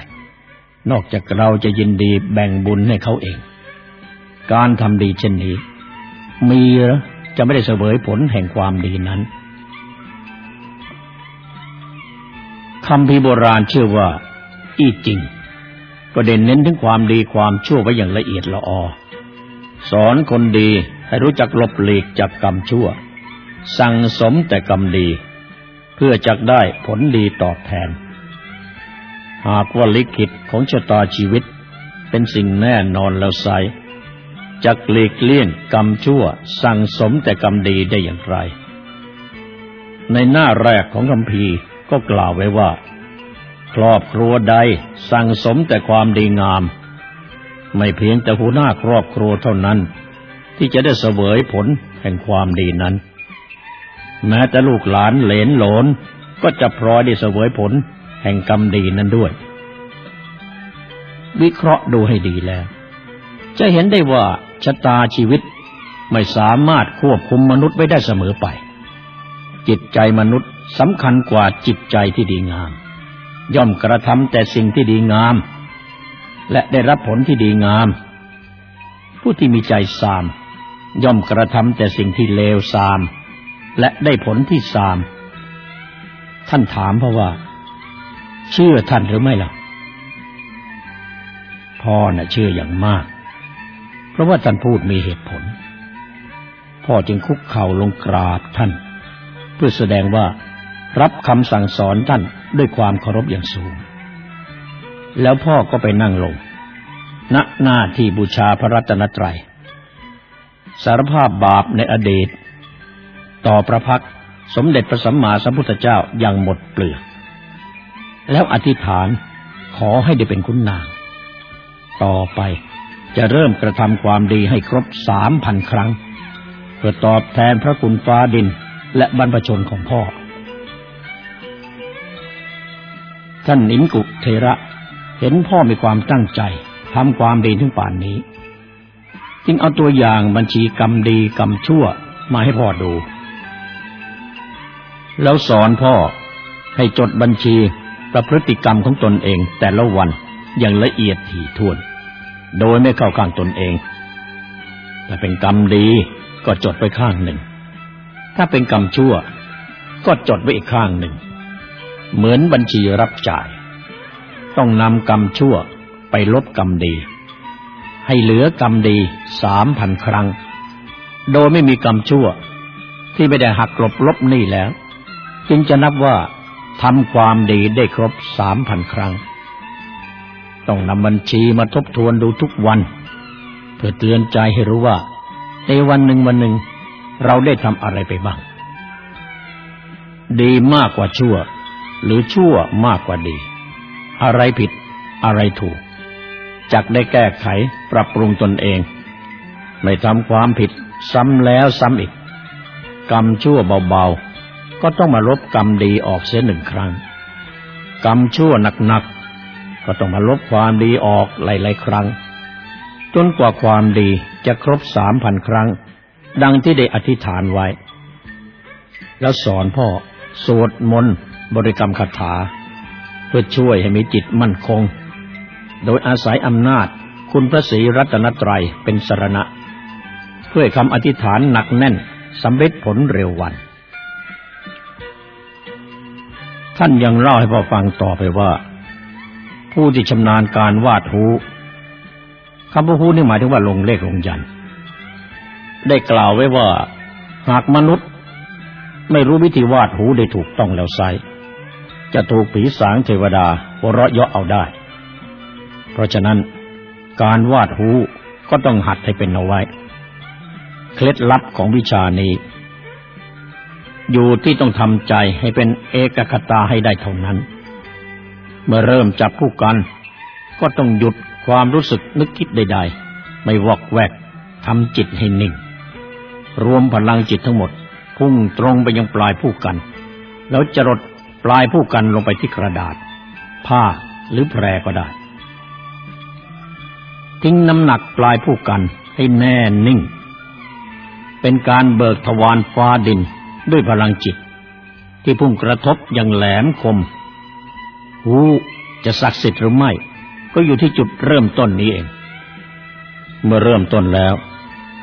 นอกจากเราจะยินดีแบ่งบุญให้เขาเอง การทำดีเช่นนี้ มีหรือจะไม่ได้เสวยผลแห่งความดีนั้น คำพีโบราณเชื่อว่า อีจริง ก็เด่นเน้นถึงความดีความชั่วไว้อย่างละเอียดละออ สอนคนดีให้รู้จักหลบหลีกจากกรรมชั่ว สั่งสมแต่กรรมดี เพื่อจักได้ผลดีตอบแทน หากว่าลิขิตของชะตาชีวิตเป็นสิ่งแน่นอนแล้วไซจักหลีกเลี่ยงกรรมชั่ว สั่งสมแต่กรรมดีได้อย่างไร ในหน้าแรกของคำพี ก็กล่าวไว้ว่า ครอบครัวใดสั่งสมแต่ความดีงาม ไม่เพียงแต่หัวหน้าครอบครัวเท่านั้น ที่จะได้เสวยผลแห่งความดีนั้น แม้แต่ลูกหลานเหลนหลนก็จะพลอยได้เสวยผลแห่งกรรมดีนั้นด้วย วิเคราะห์ดูให้ดีแล้ว จะเห็นได้ว่าชะตาชีวิตไม่สามารถควบคุมมนุษย์ไว้ได้เสมอไป จิตใจมนุษย์ สำคัญกว่าจิตใจที่ดีงาม ย่อมกระทำแต่สิ่งที่ดีงาม และได้รับผลที่ดีงาม ผู้ที่มีใจสาม ย่อมกระทำแต่สิ่งที่เลวสาม และได้ผลที่สาม ท่านถามเพราะว่า เชื่อท่านหรือไม่ล่ะ พ่อน่ะเชื่ออย่างมาก เพราะว่าท่านพูดมีเหตุผล พ่อจึงคุกเข่าลงกราบท่าน เพื่อแสดงว่า รับคำสั่งสอนท่านด้วยความเคารพอย่างสูง แล้วพ่อก็ไปนั่งลง ณ หน้าที่บูชาพระรัตนตรัย สารภาพบาปในอดีต ต่อพระพักสมเด็จพระสัมมาสัมพุทธเจ้าอย่างหมดเปลือก แล้วอธิษฐานขอให้ได้เป็นคุณนาง ต่อไปจะเริ่มกระทำความดีให้ครบสามพันครั้ง เพื่อตอบแทนพระคุณฟ้าดินและบรรพชนของพ่อ ท่านนิมกุเทระ เห็นพ่อมีความตั้งใจทำความดีถึงป่านนี้ จึงเอาตัวอย่างบัญชีกรรมดีกรรมชั่วมาให้พ่อดู แล้วสอนพ่อให้จดบัญชีประพฤติกรรมของตนเองแต่ละวันอย่างละเอียดถี่ถ้วน โดยไม่เข้าข้างตนเอง ถ้าเป็นกรรมดีก็จดไว้ข้างหนึ่ง ถ้าเป็นกรรมชั่ว ก็จดไว้อีกข้างหนึ่ง เหมือนบัญชีรับจ่าย ต้องนำกรรมชั่วไปลบกรรมดี ให้เหลือกรรมดีสามพันครั้ง โดยไม่มีกรรมชั่ว ที่ไม่ได้หักกลบลบนี่แล้ว จึงจะนับว่าทำความดีได้ครบสามพันครั้ง ต้องนำบัญชีมาทบทวนดูทุกวัน เพื่อเตือนใจให้รู้ว่า ในวันหนึ่งวันหนึ่ง เราได้ทำอะไรไปบ้าง ดีมากกว่าชั่ว หรือชั่วมากกว่าดี อะไรผิดอะไรถูก จักได้แก้ไขปรับปรุงตนเอง ไม่ทำความผิดซ้ำแล้วซ้ำอีก กรรมชั่วเบาๆ ก็ต้องมาลบกรรมดีออกเสียหนึ่งครั้ง กรรมชั่วหนักๆ ก็ต้องมาลบความดีออกหลายๆครั้ง จนกว่าความดีจะครบสามพันครั้ง ดังที่ได้อธิษฐานไว้ แล้วสอนพ่อสวดมนต์ บริกรรมคาถา เพื่อช่วยให้มีจิตมั่นคง โดยอาศัยอำนาจคุณพระศรีรัตนตรัยเป็นสรณะ เพื่อคำอธิษฐานหนักแน่นสำเร็จผลเร็ววัน ท่านยังเล่าให้พ่อฟังต่อไปว่า ผู้ที่ชำนาญการวาดหูคำว่าหูนี่หมายถึงว่าลงเลขลงยัน ได้กล่าวไว้ว่า หากมนุษย์ไม่รู้วิธีวาดหูได้ถูกต้องแล้วไซ จะถูกผีสางเทวดาหัวเราะเยาะเอาได้ เพราะฉะนั้นการวาดหูก็ต้องหัดให้เป็นเอาไว้ เคล็ดลับของวิชานี้ อยู่ที่ต้องทำใจให้เป็นเอกคตาให้ได้เท่านั้น เมื่อเริ่มจับผู้กัน ก็ต้องหยุดความรู้สึกนึกคิดใด ๆ ไม่วอกแวกทำจิตให้นิ่ง รวมพลังจิตทั้งหมด พุ่งตรงไปยังปลายผู้กัน แล้วจรด ปลายผู้กันลงไปที่กระดาษ ผ้าหรือแพรก็ได้ ทิ้งน้ำหนักปลายผู้กันให้แน่นิ่ง เป็นการเบิกทวารฟ้าดินด้วยพลังจิต ที่พุ่งกระทบอย่างแหลมคม หูจะศักดิ์สิทธิ์หรือไม่ ก็อยู่ที่จุดเริ่มต้นนี้เอง เมื่อเริ่มต้นแล้ว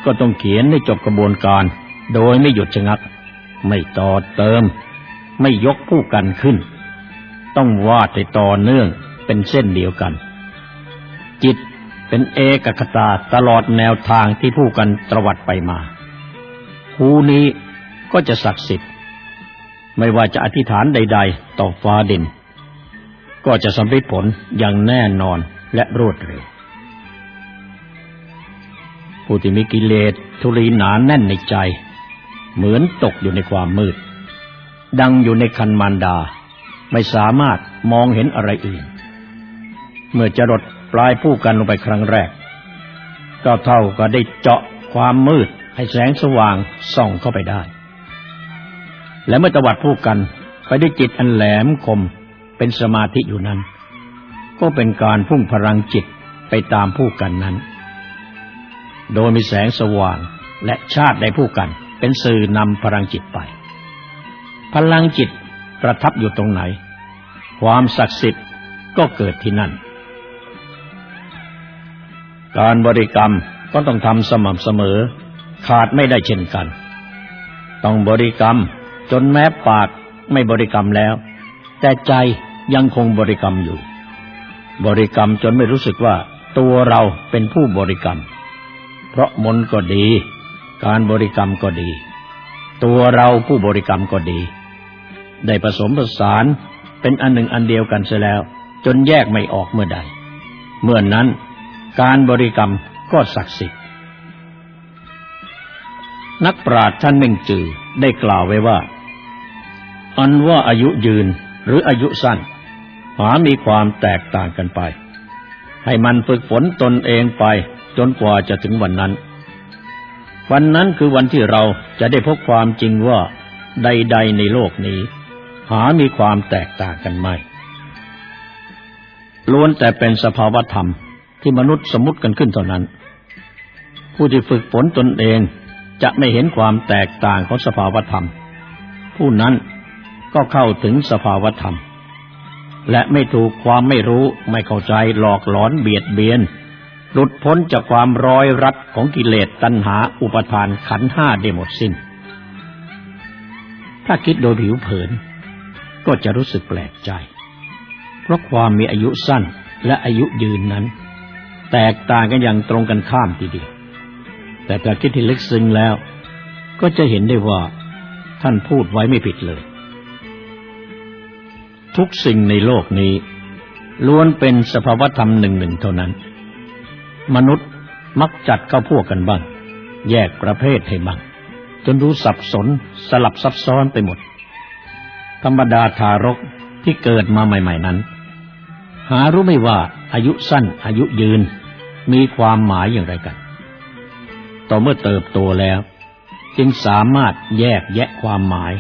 ก็ต้องเขียนให้จบกระบวนการ โดยไม่หยุดชะงัก ไม่ต่อเติม ไม่ยกผู้กันขึ้น ต้องวาดให้ต่อเนื่องเป็นเส้นเดียวกัน จิตเป็นเอกคตาตลอดแนวทางที่ผู้กันตรวัดไปมาหูนี้ก็จะศักดิ์สิทธิ์ ไม่ว่าจะอธิษฐานใด ๆ ต่อฟ้าดิน ก็จะสำเร็จผลอย่างแน่นอนและรวดเร็วผู้ที่มีกิเลสทุลีหนาแน่นในใจ เหมือนตกอยู่ในความมืด ดังอยู่ในคันมารดา ไม่สามารถมองเห็นอะไรอื่น เมื่อจะรดปลายผู้กันลงไปครั้งแรก ก็เท่าก็ได้เจาะความมืดให้แสงสว่างส่องเข้าไปได้ และเมื่อตวัดผู้กันไปได้จิตอันแหลมคมเป็นสมาธิอยู่นั้น ก็เป็นการพุ่งพลังจิตไปตามผู้กันนั้น โดยมีแสงสว่างและชาติในผู้กันเป็นสื่อนำพลังจิตไป พลังจิตประทับอยู่ตรงไหน ความศักดิ์สิทธิ์ก็เกิดที่นั่น การบริกรรมก็ต้องทำสม่ำเสมอ ขาดไม่ได้เช่นกัน ต้องบริกรรมจนแม้ปากไม่บริกรรมแล้ว แต่ใจยังคงบริกรรมอยู่ บริกรรมจนไม่รู้สึกว่าตัวเราเป็นผู้บริกรรม เพราะมนก็ดี การบริกรรมก็ดี ตัวเราผู้บริกรรมก็ดี ได้ผสมผสานเป็นอันหนึ่งอันเดียวกันเสียแล้ว จนแยกไม่ออกเมื่อใด เมื่อนนั้นการบริกรรมก็ศักดิ์สิทธิ์ นักปราชญ์ท่านหนึ่งจือได้กล่าวไว้ว่า อันว่าอายุยืนหรืออายุสั้น หามีความแตกต่างกันไป ให้มันฝึกฝนตนเองไปจนกว่าจะถึงวันนั้น วันนั้นคือวันที่เราจะได้พบความจริงว่าใด ๆ ในโลกนี้ หามีความแตกต่างกันไม่ ล้วนแต่เป็นสภาวธรรมที่มนุษย์สมมติกันขึ้นเท่านั้น ผู้ที่ฝึกฝนตนเองจะไม่เห็นความแตกต่างของสภาวธรรม ผู้นั้นก็เข้าถึงสภาวธรรม และไม่ถูกความไม่รู้ไม่เข้าใจหลอกหลอนเบียดเบียน หลุดพ้นจากความร้อยรัดของกิเลสตัณหาอุปทานขันห้าได้หมดสิน้น ถ้าคิดโดยผิวเผิน ก็จะรู้สึกแปลกใจ เพราะความมีอายุสั้นและอายุยืนนั้น แตกต่างกันอย่างตรงกันข้ามทีเดียว แต่ถ้าคิดที่ลึกซึ้งแล้ว ก็จะเห็นได้ว่าท่านพูดไว้ไม่ผิดเลย ทุกสิ่งในโลกนี้ ล้วนเป็นสภาวธรรมหนึ่งหนึ่งเท่านั้น มนุษย์มักจัดเข้าพวกกันบ้าง แยกประเภทให้บ้างจนรู้สับสนสลับซับซ้อนไปหมด ธรรมดาทารกที่เกิดมาใหม่ ๆนั้น หารู้ไม่ว่าอายุสั้นอายุยืนมีความหมายอย่างไรกัน ต่อเมื่อเติบโตแล้ว จึงสามารถแยกแยะความหมาย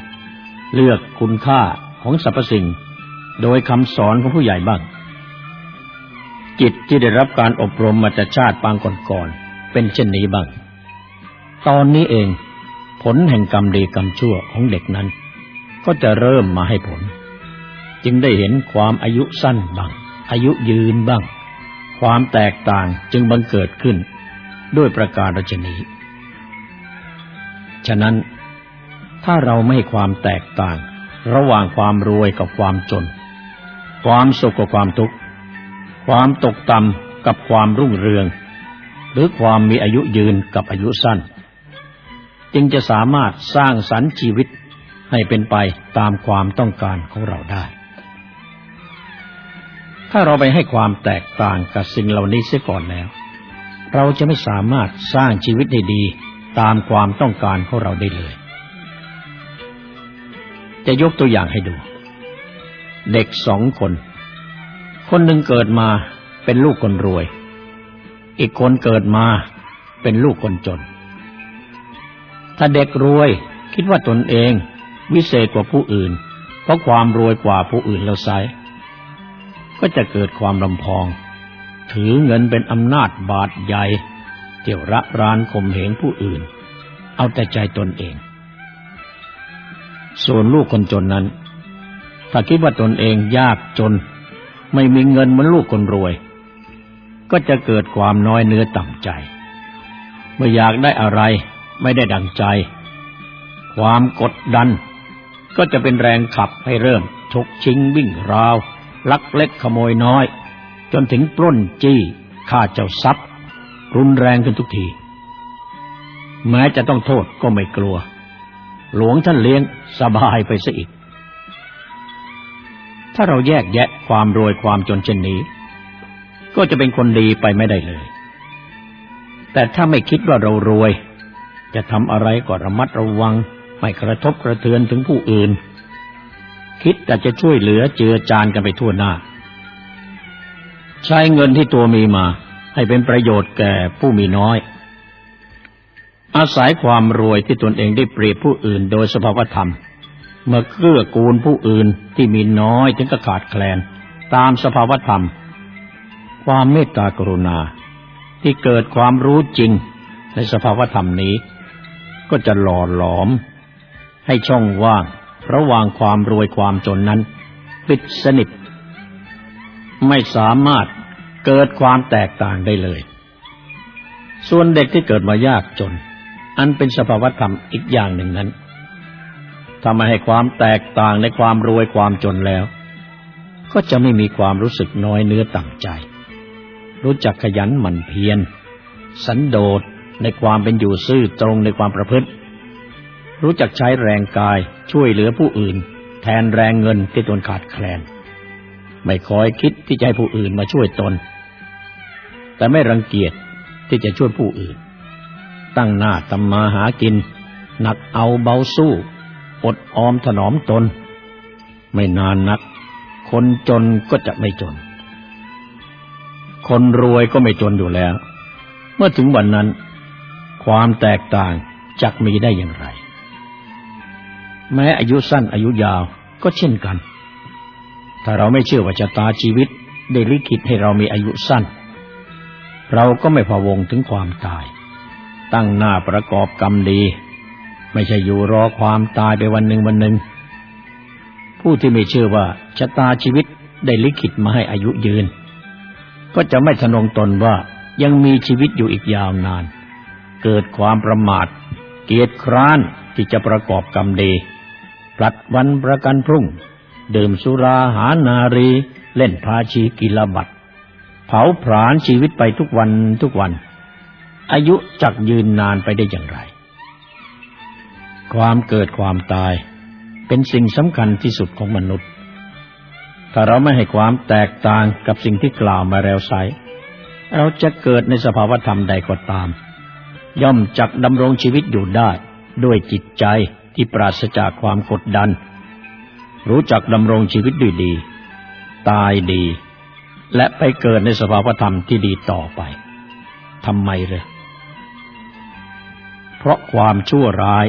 เลือกคุณค่าของสรรพสิ่ง โดยคำสอนของผู้ใหญ่บ้าง จิตที่ได้รับการอบรมมาจากชาติปางก่อนๆเป็นเช่นนี้บ้าง ตอนนี้เองผลแห่งกรรมดีกรรมชั่วของเด็กนั้น ก็จะเริ่มมาให้ผล จึงได้เห็นความอายุสั้นบ้าง อายุยืนบ้าง ความแตกต่างจึงบังเกิดขึ้น ด้วยประการรชนีฉะนั้น ถ้าเราไม่ความแตกต่าง ระหว่างความรวยกับความจน ความสุขกับความทุกข์ ความตกต่ำกับความรุ่งเรือง หรือความมีอายุยืนกับอายุสั้น จึงจะสามารถสร้างสรรค์ชีวิต ให้เป็นไปตามความต้องการของเราได้ ถ้าเราไปให้ความแตกต่างกับสิ่งเหล่านี้เสียก่อนแล้ว เราจะไม่สามารถสร้างชีวิตได้ดีตามความต้องการของเราได้เลย จะยกตัวอย่างให้ดู เด็กสองคน คนหนึ่งเกิดมาเป็นลูกคนรวย อีกคนเกิดมาเป็นลูกคนจน ถ้าเด็กรวยคิดว่าตนเอง วิเศษกว่าผู้อื่น เพราะความรวยกว่าผู้อื่นแล้วไซก็จะเกิดความลำพอง ถือเงินเป็นอำนาจบาดใหญ่ที่ยวระรานข่มเหงผู้อื่น เอาแต่ใจตนเอง ส่วนลูกคนจนนั้น ถ้าคิดว่าตนเองยากจน ไม่มีเงินเหมือนลูกคนรวย ก็จะเกิดความน้อยเนื้อต่ำใจ เมื่ออยากได้อะไรไม่ได้ดังใจ ความกดดัน ก็จะเป็นแรงขับให้เริ่มชกชิงวิ่งราว ลักเล็กขโมยน้อย จนถึงปล้นจี้ฆ่าเจ้าทรัพย์ รุนแรงขึ้นทุกที แม้จะต้องโทษก็ไม่กลัว หลวงท่านเลี้ยงสบายไปซะอีก ถ้าเราแยกแยะความรวยความจนเช่นนี้ ก็จะเป็นคนดีไปไม่ได้เลย แต่ถ้าไม่คิดว่าเรารวย จะทำอะไรก็ระมัดระวัง ไม่กระทบกระเทือนถึงผู้อื่น คิดแต่จะช่วยเหลือเจือจานกันไปทั่วหน้า ใช้เงินที่ตัวมีมา ให้เป็นประโยชน์แก่ผู้มีน้อย อาศัยความรวยที่ตนเองได้เปรียบผู้อื่นโดยสภาวธรรม เมื่อเกื้อกูลผู้อื่นที่มีน้อยถึงกับขาดแคลน ตามสภาวธรรม ความเมตตากรุณาที่เกิดความรู้จริงในสภาวธรรมนี้ ก็จะหล่อหลอม ให้ช่องว่างระหว่างความรวยความจนนั้น ปิดสนิท ไม่สามารถเกิดความแตกต่างได้เลย ส่วนเด็กที่เกิดมายากจน อันเป็นสภาวธรรมอีกอย่างหนึ่งนั้นทำให้ความแตกต่างในความรวยความจนแล้ว ก็จะไม่มีความรู้สึกน้อยเนื้อต่ำใจ รู้จักขยันหมั่นเพียรสันโดษในความเป็นอยู่ซื่อตรงในความประพฤติ รู้จักใช้แรงกายช่วยเหลือผู้อื่น แทนแรงเงินที่ตนขาดแคลน ไม่คอยคิดที่จะให้ผู้อื่นมาช่วยตน แต่ไม่รังเกียจที่จะช่วยผู้อื่น ตั้งหน้าตำมาหากิน หนักเอาเบาสู้ อดออมถนอมตน ไม่นานนัก คนจนก็จะไม่จน คนรวยก็ไม่จนอยู่แล้ว เมื่อถึงวันนั้น ความแตกต่างจะมีได้อย่างไร แม้อายุสั้นอายุยาวก็เช่นกัน ถ้าเราไม่เชื่อว่าชะตาชีวิตได้ลิขิตให้เรามีอายุสั้น เราก็ไม่พะวงถึงความตาย ตั้งหน้าประกอบกรรมดี ไม่ใช่อยู่รอความตายไปวันหนึ่งวันหนึ่ง ผู้ที่ไม่เชื่อว่าชะตาชีวิตได้ลิขิตมาให้อายุยืน ก็จะไม่ทนงตนว่ายังมีชีวิตอยู่อีกยาวนาน เกิดความประมาท เกียรติคร้านที่จะประกอบกรรมดี พลัดวันประกันพรุ่ง ดื่มสุราหานารี เล่นพาชีกิลบัตเผาผลาญชีวิตไปทุกวันทุกวัน อายุจักยืนนานไปได้อย่างไร ความเกิดความตายเป็นสิ่งสำคัญที่สุดของมนุษย์ ถ้าเราไม่ให้ความแตกต่างกับสิ่งที่กล่าวมาแล้วไซเราจะเกิดในสภาวธรรมใดก็ตาม ย่อมจักดำรงชีวิตอยู่ได้ด้วยจิตใจ ที่ปราศจากความกดดัน รู้จักดำรงชีวิตด้วยดี ตายดี และไปเกิดในสภาวธรรมที่ดีต่อไปทำไมเลยเพราะความชั่วร้าย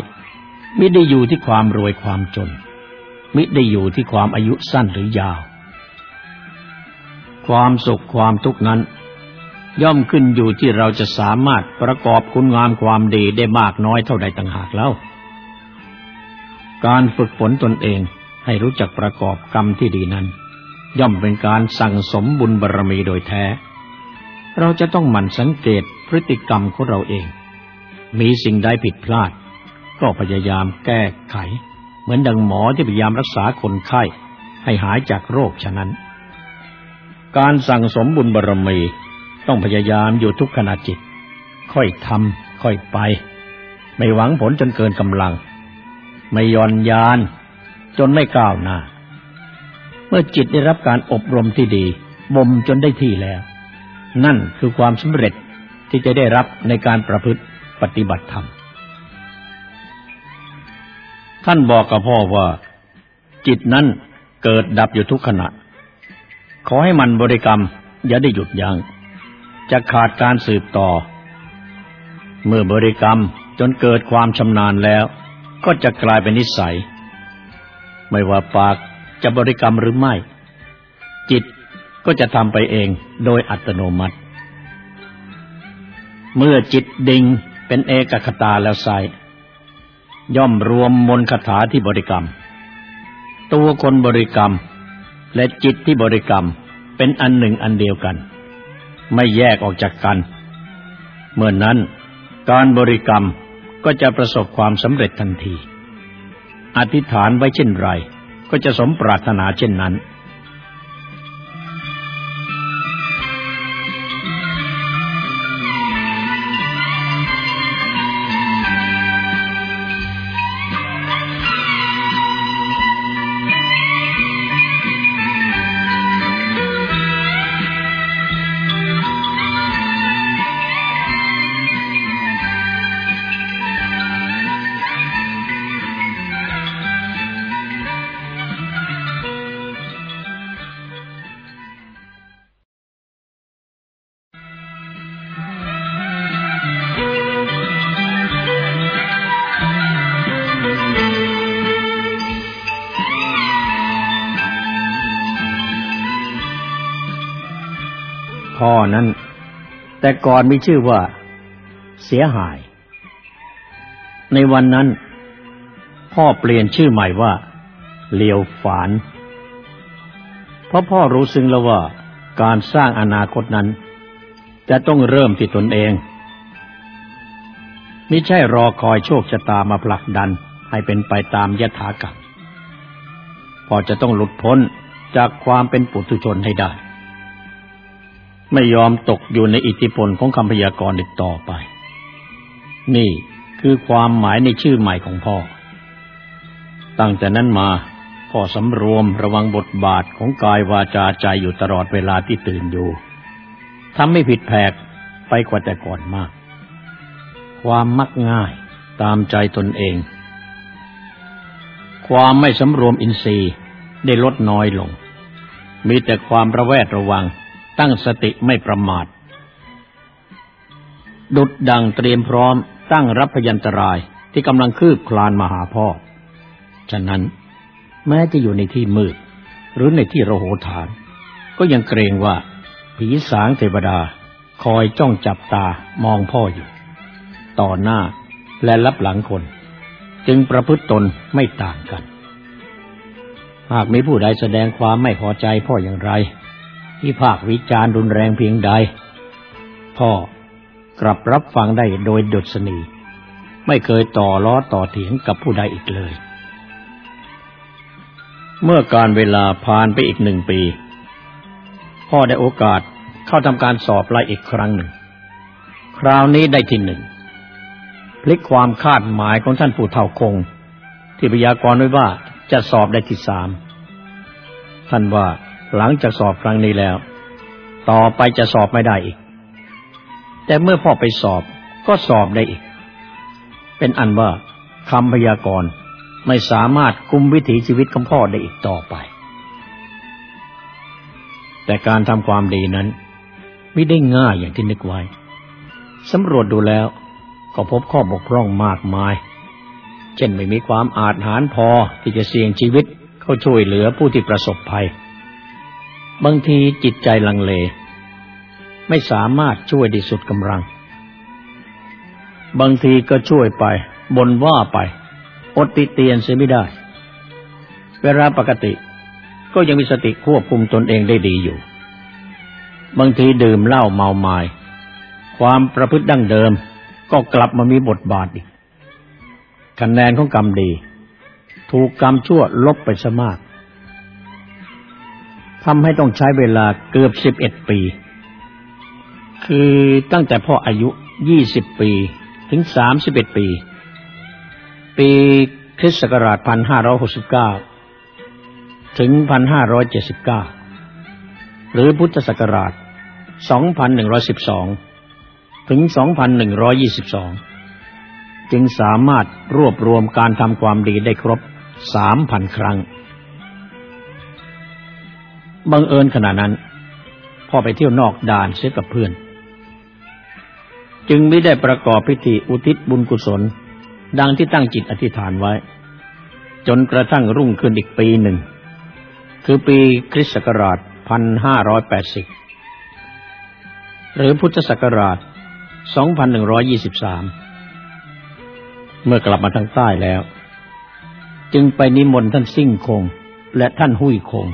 มิได้อยู่ที่ความรวยความจน มิได้อยู่ที่ความอายุสั้นหรือยาว ความสุขความทุกข์นั้น ย่อมขึ้นอยู่ที่เราจะสามารถประกอบคุณงามความดีได้มากน้อยเท่าใดต่างหากแล้ว การฝึกฝนตนเองให้รู้จักประกอบกรรมที่ดีนั้น ย่อมเป็นการสั่งสมบุญบารรมีโดยแท้ เราจะต้องหมั่นสังเกตพฤติกรรมของเราเอง มีสิ่งใดผิดพลาด ก็พยายามแก้ไข เหมือนดังหมอที่พยายามรักษาคนไข้ ให้หายจากโรคฉะนั้น การสั่งสมบุญบารมีต้องพยายามอยู่ทุกขณะจิต ค่อยทำค่อยไป ไม่หวังผลจนเกินกำลัง ไม่ย่อนยาน จนไม่ก้าวหน้า เมื่อจิตได้รับการอบรมที่ดี บ่มจนได้ที่แล้ว นั่นคือความสำเร็จที่จะได้รับในการประพฤติปฏิบัติธรรม ท่านบอกกับพ่อว่า จิตนั้นเกิดดับอยู่ทุกขณะ ขอให้มันบริกรรม อย่าได้หยุดยัง้งจะขาดการสืบต่อ เมื่อบริกรรมจนเกิดความชำนาญแล้ว ก็จะกลายเป็นนิสัย ไม่ว่าปากจะบริกรรมหรือไม่ จิตก็จะทำไปเองโดยอัตโนมัติ เมื่อจิตดิ่งเป็นเอกคตาแล้วใสย่อมรวมมนคาถาที่บริกรรม ตัวคนบริกรรม และจิตที่บริกรรมเป็นอันหนึ่งอันเดียวกัน ไม่แยกออกจากกัน เมื่อนนั้นการบริกรรม ก็จะประสบความสำเร็จทันที อธิษฐานไว้เช่นไร ก็จะสมปรารถนาเช่นนั้น อนั้น แต่ก่อนมีชื่อว่าเสียหาย ในวันนั้น พ่อเปลี่ยนชื่อใหม่ว่าเลียวฝาน เพราะพ่อรู้ซึ้งแล้วว่าการสร้างอนาคตนั้น จะต้องเริ่มที่ตนเองไม่ใช่รอคอยโชคชะตามาผลักดันให้เป็นไปตามยถากรรมพ่อจะต้องหลุดพ้นจากความเป็นปุถุชนให้ได้ ไม่ยอมตกอยู่ในอิทธิพลของคำพยากรณ์อีกต่อไป นี่คือความหมายในชื่อใหม่ของพ่อ ตั้งแต่นั้นมาพ่อสำรวมระวังบทบาทของกายวาจาใจอยู่ตลอดเวลาที่ตื่นอยู่ทำไม่ผิดแผกไปกว่าแต่ก่อนมาก ความมักง่ายตามใจตนเอง ความไม่สำรวมอินทรีย์ได้ลดน้อยลง มีแต่ความระแวดระวัง ตั้งสติไม่ประมาท ดุดดังเตรียมพร้อม ตั้งรับพยันตรายที่กำลังคืบคลานมาหาพ่อ ฉะนั้น แม้จะอยู่ในที่มืด หรือในที่ระโหฐาน ก็ยังเกรงว่า ผีสางเทวดาคอยจ้องจับตามองพ่ออยู่ ต่อหน้าและรับหลังคน จึงประพฤติตนไม่ต่างกัน หากมีผู้ใดแสดงความไม่พอใจพ่ออย่างไร ที่ภาควิจารณ์รุนแรงเพียงใด พ่อกลับรับฟังได้โดยดุษณี ไม่เคยต่อล้อต่อเถียงกับผู้ใดอีกเลย เมื่อการเวลาผ่านไปอีกหนึ่งปี พ่อได้โอกาสเข้าทำการสอบไล่อีกครั้งหนึ่ง คราวนี้ได้ที่หนึ่งพลิกความคาดหมายของท่านปู่เท่าคง ที่พยากรณ์ไว้ว่าจะสอบได้ที่สามท่านว่า หลังจากสอบครั้งนี้แล้ว ต่อไปจะสอบไม่ได้อีก แต่เมื่อพ่อไปสอบก็สอบได้อีก เป็นอันว่าคำพยากรณ์ไม่สามารถกุมวิถีชีวิตของพ่อได้อีกต่อไป แต่การทำความดีนั้น ไม่ได้ง่ายอย่างที่นึกไว้สำรวจดูแล้วก็พบข้อบกพร่องมากมาย เช่นไม่มีความอาจหารพอที่จะเสี่ยงชีวิตเข้าช่วยเหลือผู้ที่ประสบภัย บางทีจิตใจลังเล ไม่สามารถช่วยด้สุดกำลัง บางทีก็ช่วยไปบนว่าไป อดติเตียนเสียไม่ได้ เวลาปกติก็ยังมีสติควบคุมตนเองได้ดีอยู่ บางทีดื่มเหล้าเมาไมา้ความประพฤติดั้งเดิมก็กลับมามีบทบาทอีกคะแนนของกรรมดี ถูกกรรมชั่วลบไปซะมาก ทำให้ต้องใช้เวลาเกือบสิบเอ็ดปี คือตั้งแต่พ่ออายุยี่สิบปีถึงสามสิบเอ็ดปี ปีคริสต์ศักราชพันห้าร้อยหกสิบเก้าถึงพันห้าร้อยเจ็ดสิบเก้าหรือพุทธศักราชสองพันหนึ่งร้อยสิบสองถึง2,122จึงสามารถรวบรวมการทำความดีได้ครบ3,000ครั้ง บังเอิญขณะนั้น พ่อไปเที่ยวนอกด่านเสียกับเพื่อน จึงไม่ได้ประกอบพิธีอุทิศบุญกุศล ดังที่ตั้งจิตอธิษฐานไว้ จนกระทั่งรุ่งขึ้นอีกปีหนึ่ง คือปีคริสต์ศักราช 1580 หรือพุทธศักราช 2123 เมื่อกลับมาทางใต้แล้ว จึงไปนิมนต์ท่านซิ่งคงและท่านหุยคง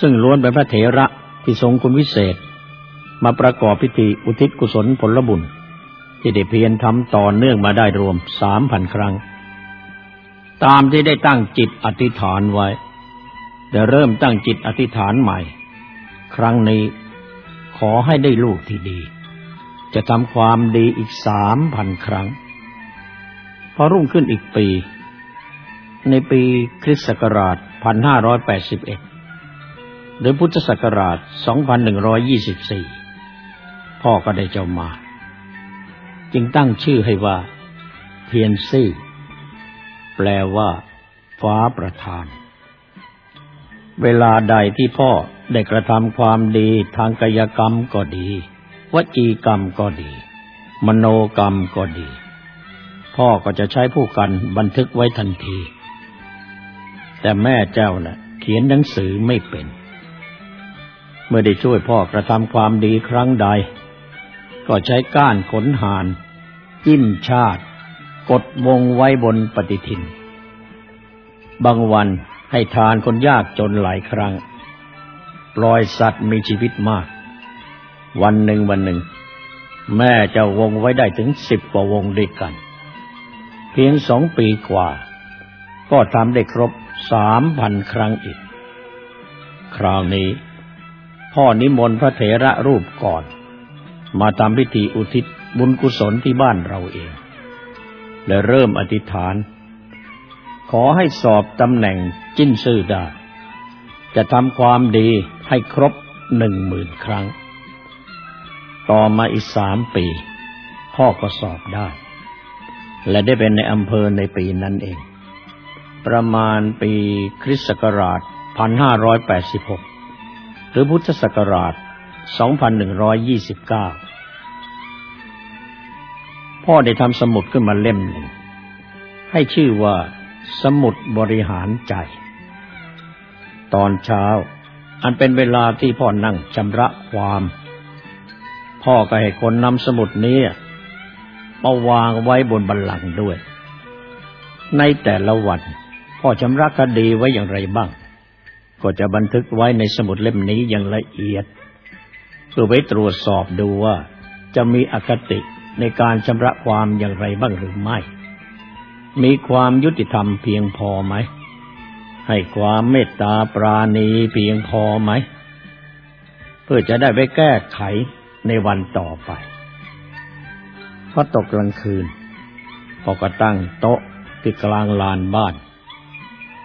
ซึ่งล้วนเป็นพระเถระที่ทรงคุณวิเศษ มาประกอบพิธีอุทิศกุศลผลบุญ ที่ได้เพียรทำต่อเนื่องมาได้รวมสามพันครั้ง ตามที่ได้ตั้งจิตอธิษฐานไว้แต่เริ่มตั้งจิตอธิษฐานใหม่ ครั้งนี้ขอให้ได้ลูกที่ดี จะทำความดีอีกสามพันครั้ง พอรุ่งขึ้นอีกปี ในปีคริสต์ศักราชพัน หรือพุทธศักราชสองพันหนึ่งร้อยยี่สิบสี่พ่อก็ได้เจ้ามา จึงตั้งชื่อให้ว่า เทียนซี่ แปลว่า ฟ้าประทาน เวลาใดที่พ่อได้กระทำความดีทางกายกรรมก็ดี วจีกรรมก็ดี มโนกรรมก็ดี พ่อก็จะใช้ผู้กันบันทึกไว้ทันที แต่แม่เจ้านะ่ะ เขียนหนังสือไม่เป็น เมื่อได้ช่วยพ่อกระทำความดีครั้งใด ก็ใช้ก้านขนหานจิ้มชาติ กดวงไว้บนปฏิทิน บางวันให้ทานคนยากจนหลายครั้ง ปล่อยสัตว์มีชีวิตมาก วันหนึ่งวันหนึ่ง แม่จะวงไว้ได้ถึงสิบกว่าวงด้วยกัน เพียงสองปีกว่า ก็ทำได้ครบสามพันครั้งอีก คราวนี้ พ่อนิมนต์พระเถระรูปก่อน มาทำพิธีอุทิศบุญกุศลที่บ้านเราเอง และเริ่มอธิษฐาน ขอให้สอบตำแหน่งจิ้นซื่อได้ จะทำความดีให้ครบหนึ่งหมื่นครั้ง ต่อมาอีกสามปี พ่อก็สอบได้ และได้เป็นในอำเภอในปีนั้นเอง ประมาณปีคริสต์ศักราช 1586 หรือพุทธศักราช 2129 พ่อได้ทำสมุดขึ้นมาเล่มหนึ่ง ให้ชื่อว่า สมุดบริหารใจ ตอนเช้า อันเป็นเวลาที่พ่อนั่งชำระความ พ่อก็ให้คนนำสมุดนี้มาวางไว้บนบันลังด้วย ในแต่ละวันพ่อชำระคดีไว้อย่างไรบ้าง ก็จะบันทึกไว้ในสมุดเล่มนี้อย่างละเอียด เพื่อไว้ตรวจสอบดูว่า จะมีอคติในการชำระความอย่างไรบ้างหรือไม่ มีความยุติธรรมเพียงพอไหม ให้ความเมตตาปราณีเพียงพอไหม เพื่อจะได้ไปแก้ไขในวันต่อไปพอตกกลางคืนพอก็ตั้งโต๊ะที่กลางลานบ้าน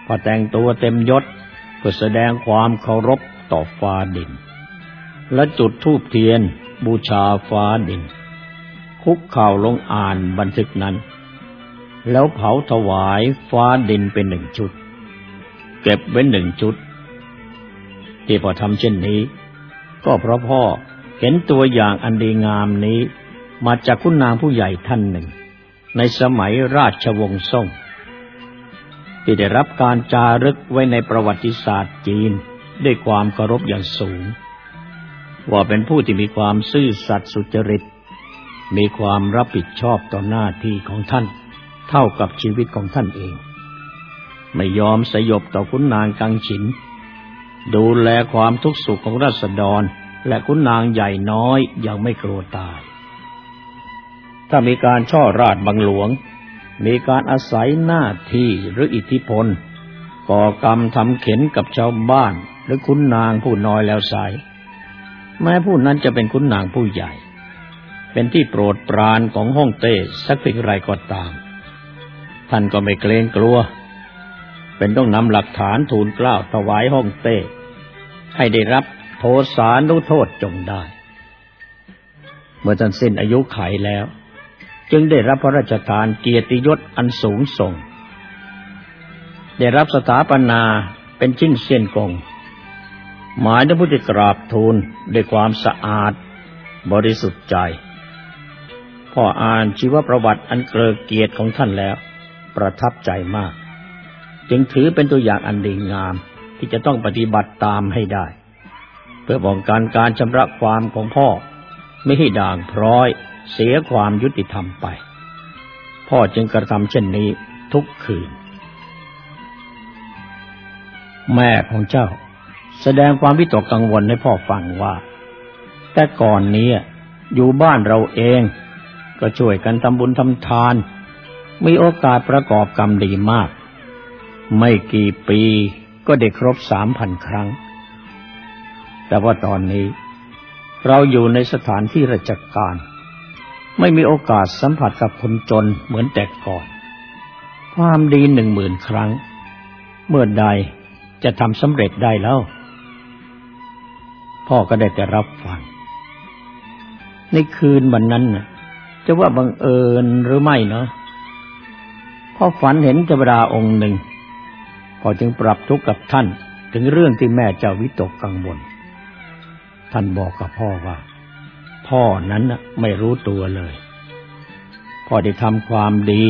พอแต่งตัวเต็มยศ พื่อแสดงความเคารพต่อฟ้าดิน และจุดธูปเทียนบูชาฟ้าดิน คุกเข่าลงอ่านบันทึกนั้น แล้วเผาถวายฟ้าดินเป็นหนึ่งชุด เก็บไว้หนึ่งชุด ที่พอทำเช่นนี้ ก็เพราะพ่อเห็นตัวอย่างอันดีงามนี้มาจากคุณนางผู้ใหญ่ท่านหนึ่ง ในสมัยราชวงศ์ซ่ง ที่ได้รับการจารึกไว้ในประวัติศาสตร์จีน ด้วยความเคารพอย่างสูง ว่าเป็นผู้ที่มีความซื่อสัตย์สุจริต มีความรับผิดชอบต่อหน้าที่ของท่าน เท่ากับชีวิตของท่านเอง ไม่ยอมสยบต่อคุณนางกังฉิน ดูแลความทุกข์สุขของราษฎร และคุณนางใหญ่น้อยยังไม่กลัวตาย ถ้ามีการช่อราดบังหลวง มีการอาศัยหน้าที่หรืออิทธิพล ก่อกรรมทำเข็นกับชาวบ้าน หรือคุณนางผู้น้อยแล้วใสแม้ผู้นั้นจะเป็นคุณนางผู้ใหญ่ เป็นที่โปรดปรานของห้องเต้สักเพียงไรก็ตาม ท่านก็ไม่เกรงกลัว เป็นต้องนำหลักฐานทูลกล้าวถวายห้องเต้ ให้ได้รับโทษสานุโทษจงได้ เมื่อท่านสิ้นอายุไขแล้ว จึงได้รับพระราชทานเกียรติยศอันสูงส่ง ได้รับสถาปนาเป็นชิ้นเสียนกง หมายถึงผู้ที่กราบทูลด้วยความสะอาดบริสุทธิ์ใจ พ่ออ่านชีวประวัติอันเกลือเกียรติของท่านแล้ว ประทับใจมาก จึงถือเป็นตัวอย่างอันดีงามที่จะต้องปฏิบัติตามให้ได้ เพื่อป้องกันการชำระความของพ่อไม่ให้ด่างพร้อย เสียความยุติธรรมไป พ่อจึงกระทำเช่นนี้ทุกคืน แม่ของเจ้าแสดงความวิตกกังวลให้พ่อฟังว่า แต่ก่อนนี้อยู่บ้านเราเอง ก็ช่วยกันทำบุญทำทาน มีโอกาสประกอบกรรมดีมาก ไม่กี่ปีก็ได้ครบสามพันครั้ง แต่ว่าตอนนี้ เราอยู่ในสถานที่ราชการ ไม่มีโอกาสสัมผัสกับคนจนเหมือนแต่ก่อน ความดีหนึ่งหมื่นครั้ง เมื่อใดจะทำสำเร็จได้แล้ว พ่อก็ได้แต่รับฟัง ในคืนวันนั้นนะจะว่าบังเอิญหรือไม่เนาะพ่อฝันเห็นเทวดาองค์หนึ่ง พอจึงปรับทุกข์กับท่านถึงเรื่องที่แม่เจ้าวิตกกังวลท่านบอกกับพ่อว่า พ่อนั้นไม่รู้ตัวเลยพ่อได้ทำความดี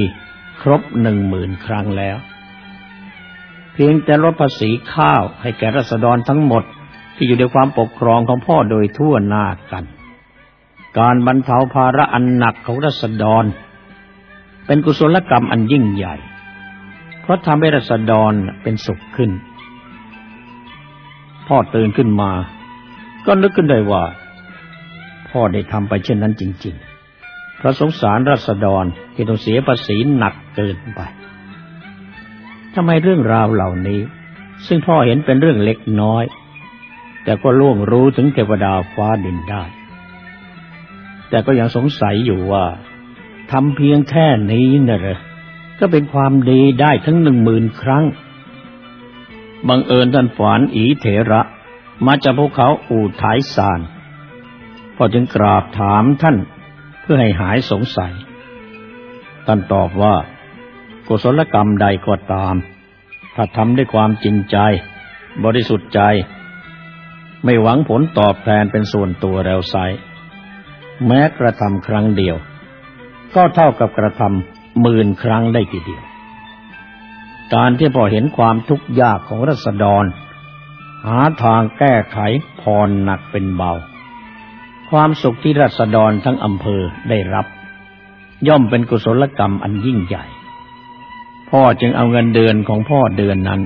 ครบหนึ่งหมื่นครั้งแล้ว เพียงแต่ลดภาษีข้าวให้แก่รัษฎรทั้งหมดที่อยู่ในความปกครองของพ่อโดยทั่วหน้ากัน การบรรเทาภาระอันหนักของรัษฎร เป็นกุศลกรรมอันยิ่งใหญ่ เพราะทำให้รัษฎรเป็นสุขขึ้น พ่อตื่นขึ้นมา ก็นึกขึ้นได้ว่า พ่อได้ทำไปเช่นนั้นจริง ๆ พระสงสารรัษฎรที่ต้องเสียภาษีหนักเกินไปทำไมเรื่องราวเหล่านี้ ซึ่งพ่อเห็นเป็นเรื่องเล็กน้อย แต่ก็ล่วงรู้ถึงเทวดาฟ้าดินได้ แต่ก็ยังสงสัยอยู่ว่าทำเพียงแค่นี้นะเหรอก็เป็นความดีได้ทั้งหนึ่งหมื่นครั้ง บังเอิญท่านฝันอีเถระ มาจากภูเขาอู่ท้ายสาน พอจึงกราบถามท่านเพื่อให้หายสงสัย ท่านตอบว่า กุศลกรรมใดก็ตาม ถ้าทำด้วยความจริงใจ บริสุทธิ์ใจ ไม่หวังผลตอบแทนเป็นส่วนตัวแล้วไซแม้กระทำครั้งเดียว ก็เท่ากับกระทำหมื่นครั้งได้ทีเดียว การที่พอเห็นความทุกข์ยากของรัษฎร หาทางแก้ไขผ่อนหนักเป็นเบา ความสุขที่รัษฎรทั้งอำเภอได้รับ ย่อมเป็นกุศลกรรมอันยิ่งใหญ่ พ่อจึงเอาเงินเดือนของพ่อเดือนนั้น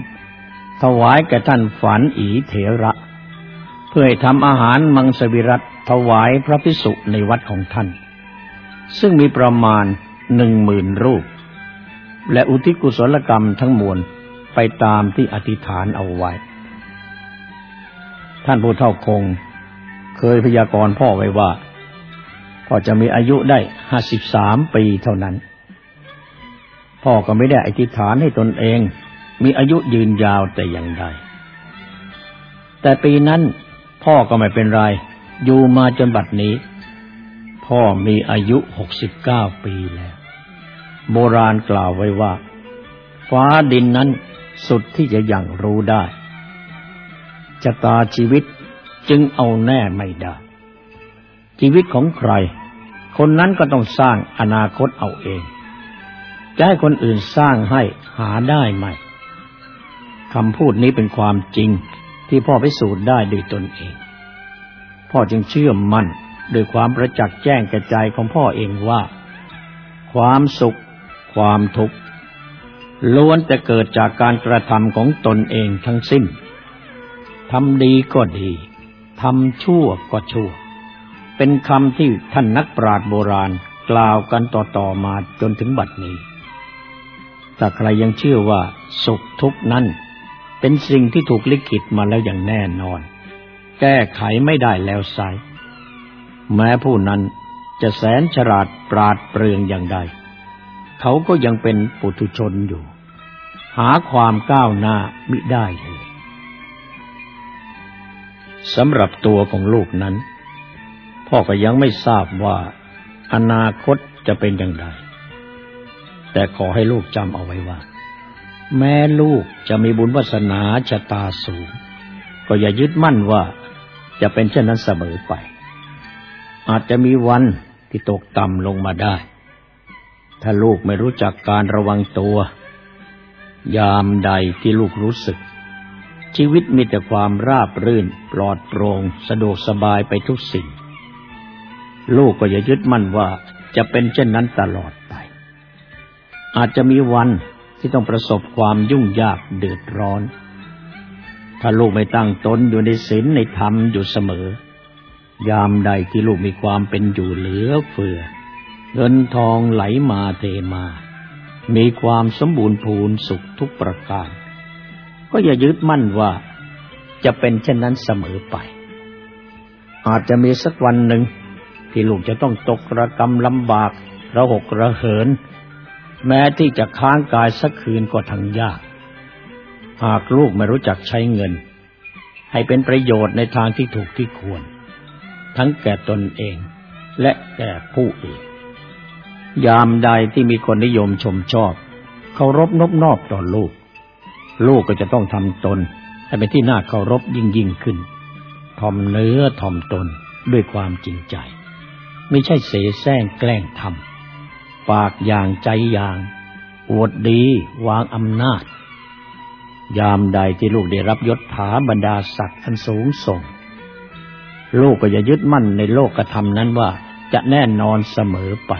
ถวายแก่ท่านฝันอีเถระ เพื่อให้ทำอาหารมังสวิรัตถวายพระพิสุในวัดของท่าน ซึ่งมีประมาณหนึ่งหมื่นรูป และอุทิศกุศลกรรมทั้งมวลไปตามที่อธิษฐานเอาไว้ ท่านผู้เฒ่าคง เคยพยากรณ์พ่อไว้ว่า พ่อจะมีอายุได้ห้าสิบสามปีเท่านั้น พ่อก็ไม่ได้อธิษฐานให้ตนเอง มีอายุยืนยาวแต่อย่างใด แต่ปีนั้นพ่อก็ไม่เป็นไร อยู่มาจนบัดนี้ พ่อมีอายุหกสิบเก้าปีแล้ว โบราณกล่าวไว้ว่า ฟ้าดินนั้นสุดที่จะยังรู้ได้ชะตาชีวิต จึงเอาแน่ไม่ได้ ชีวิตของใคร คนนั้นก็ต้องสร้างอนาคตเอาเอง จะให้คนอื่นสร้างให้หาได้ไหมคำพูดนี้เป็นความจริงที่พ่อพิสูจน์ได้ด้วยตนเอง พ่อจึงเชื่อมั่นด้วยความประจักษ์แจ้งแก่ใจของพ่อเองว่า ความสุข ความทุกข์ล้วนแต่เกิดจากการกระทำของตนเองทั้งสิ้นทำดีก็ดี ทำชั่วก็ชั่ว เป็นคำที่ท่านนักปราชญ์โบราณกล่าวกันต่อๆมาจนถึงบัดนี้แต่ใครยังเชื่อว่าสุขทุกข์นั้น เป็นสิ่งที่ถูกลิขิตมาแล้วอย่างแน่นอน แก้ไขไม่ได้แล้วไซแม้ผู้นั้นจะแสนฉลาดปราดเปรื่องอย่างใด เขาก็ยังเป็นปุถุชนอยู่ หาความก้าวหน้ามิได้เลย สำหรับตัวของลูกนั้น พ่อก็ยังไม่ทราบว่า อนาคตจะเป็นอย่างไร แต่ขอให้ลูกจำเอาไว้ว่า แม้ลูกจะมีบุญวาสนาชะตาสูง ก็อย่ายึดมั่นว่าจะเป็นเช่นนั้นเสมอไป อาจจะมีวันที่ตกต่ำลงมาได้ ถ้าลูกไม่รู้จักการระวังตัว ยามใดที่ลูกรู้สึก ชีวิตมีแต่ความราบรื่น ปลอดโปร่งสะดวกสบายไปทุกสิ่ง ลูกก็อย่ายึดมั่นว่าจะเป็นเช่นนั้นตลอดไป อาจจะมีวันที่ต้องประสบความยุ่งยากเดือดร้อน ถ้าลูกไม่ตั้งตนอยู่ในศีลในธรรมอยู่เสมอ ยามใดที่ลูกมีความเป็นอยู่เหลือเฟือ เงินทองไหลมาเทมา มีความสมบูรณ์พูนสุขทุกประการ ก็อย่ายึดมั่นว่าจะเป็นเช่นนั้นเสมอไป อาจจะมีสักวันหนึ่งที่ลูกจะต้องตกระกรรมลำบากระหกระเหิน แม้ที่จะค้างกายสักคืนก็ทั้งยาก หากลูกไม่รู้จักใช้เงิน ให้เป็นประโยชน์ในทางที่ถูกที่ควร ทั้งแก่ตนเองและแก่ผู้อื่น ยามใดที่มีคนนิยมชมชอบเคารพนบนอบต่อลูก ลูกก็จะต้องทำตน ให้เป็นที่น่าเคารพยิ่งยิ่งขึ้นทอมเนื้อทอมตนด้วยความจริงใจ ไม่ใช่เสแสร้งแกล้งทำปากอย่างใจอย่างอวดดีวางอำนาจ ยามใดที่ลูกได้รับยศถาบรรดาศักดิ์อันสูงส่ง ลูกก็อย่ายึดมั่นในโลกกระทำนั้นว่าจะแน่นอนเสมอไป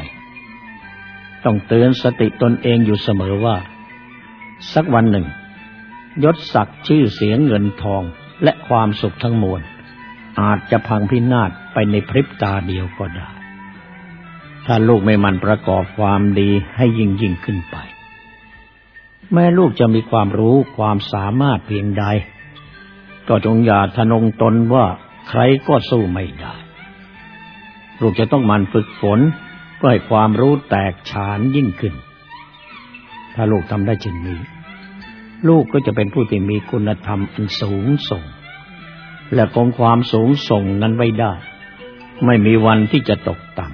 ต้องเตือนสติตนเองอยู่เสมอว่า สักวันหนึ่ง ยศศักดิ์ชื่อเสียงเงินทองและความสุขทั้งมวลอาจจะพังพินาศไปในพริบตาเดียวก็ได้ ถ้าลูกไม่มันประกอบความดีให้ยิ่งยิ่งขึ้นไป แม่ลูกจะมีความรู้ความสามารถเพียงใด ก็จงอย่าทะนงตนว่าใครก็สู้ไม่ได้ ลูกจะต้องมันฝึกฝนก็ให้ความรู้แตกฉานยิ่งขึ้น ถ้าลูกทำได้เช่นนี้ ลูกก็จะเป็นผู้ที่มีคุณธรรมอันสูงส่ง และคงความสูงส่งนั้นไว้ได้ ไม่มีวันที่จะตกต่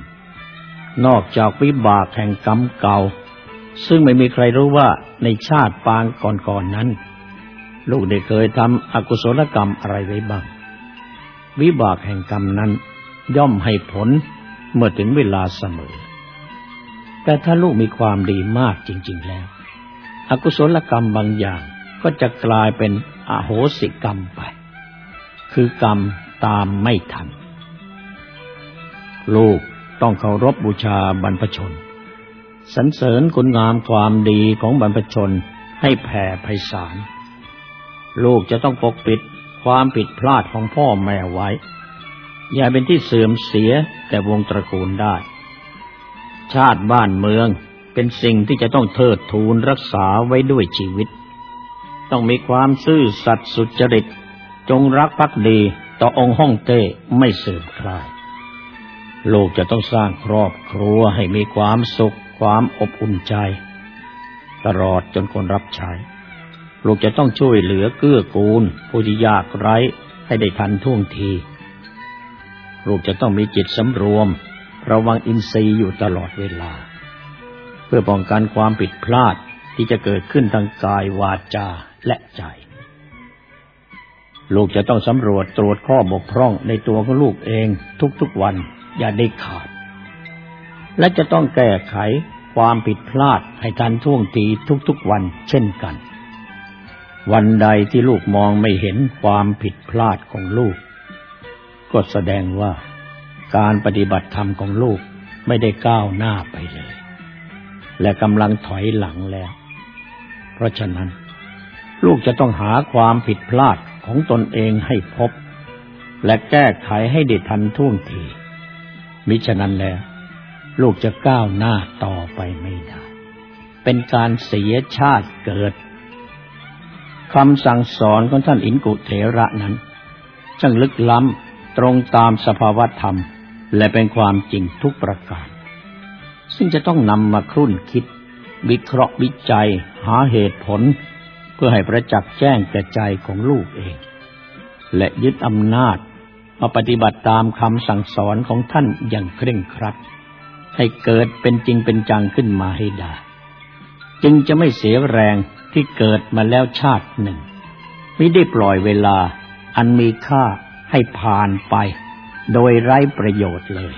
ำนอกจากวิบากแห่งกรรมเก่า ซึ่งไม่มีใครรู้ว่าในชาติปางก่อนๆนนั้น ลูกได้เคยทำอกุศลกรรมอะไรไว้บ้าง วิบากแห่งกรรมนั้นย่อมให้ผลเมื่อถึงเวลาเสมอ แต่ถ้าลูกมีความดีมากจริง ๆแล้ว อกุศลกรรมบางอย่างก็จะกลายเป็นอโหสิกรรมไป คือกรรมตามไม่ทัน ลูกต้องเคารพบบูชาบรรพชนสรรเสริญคุณงามความดีของบรรพชนให้แผ่ไพศาล ลูกจะต้องปกปิดความผิดพลาดของพ่อแม่ไว้ อย่าเป็นที่เสื่อมเสียแต่วงตระกูลได้ ชาติบ้านเมือง เป็นสิ่งที่จะต้องเทิดทูนรักษาไว้ด้วยชีวิต ต้องมีความซื่อสัตย์สุจริต จงรักภักดีต่อองค์ห้องเต้ไม่เสื่อมคลาย ลูกจะต้องสร้างครอบครัวให้มีความสุข ความอบอุ่นใจ ตลอดจนคนรับใช้ ลูกจะต้องช่วยเหลือเกื้อกูล ผู้ที่ยากไร้ให้ได้ทันท่วงที ลูกจะต้องมีจิตสำรวม ระวังอินทรีย์อยู่ตลอดเวลา พื่อป้องกันความผิดพลาดที่จะเกิดขึ้นทางกายวาจาและใจ ลูกจะต้องสำรวจตรวจข้อบกพร่องในตัวของลูกเองทุกๆวัน อย่าได้ขาด และจะต้องแก้ไขความผิดพลาดให้ทันท่วงทีทุกๆวันเช่นกัน วันใดที่ลูกมองไม่เห็นความผิดพลาดของลูก ก็แสดงว่าการปฏิบัติธรรมของลูกไม่ได้ก้าวหน้าไปเลย และกำลังถอยหลังแล้ว เพราะฉะนั้น ลูกจะต้องหาความผิดพลาดของตนเองให้พบ และแก้ไขให้ได้ทันท่วงทีมิฉะนั้นแล้ว ลูกจะก้าวหน้าต่อไปไม่ได้ เป็นการเสียชาติเกิดคำสั่งสอนของท่านอินกุเถระนั้นช่างลึกล้ำตรงตามสภาวธรรม และเป็นความจริงทุกประการ ซึ่งจะต้องนำมาครุ่นคิด วิเคราะห์วิจัย หาเหตุผล เพื่อให้ประจักษ์แจ้งแก่ใจของลูกเอง และยึดอำนาจมาปฏิบัติตามคำสั่งสอนของท่านอย่างเคร่งครัด ให้เกิดเป็นจริงเป็นจังขึ้นมาให้ได้ จึงจะไม่เสียแรงที่เกิดมาแล้วชาติหนึ่ง ไม่ได้ปล่อยเวลาอันมีค่าให้ผ่านไป โดยไร้ประโยชน์เลย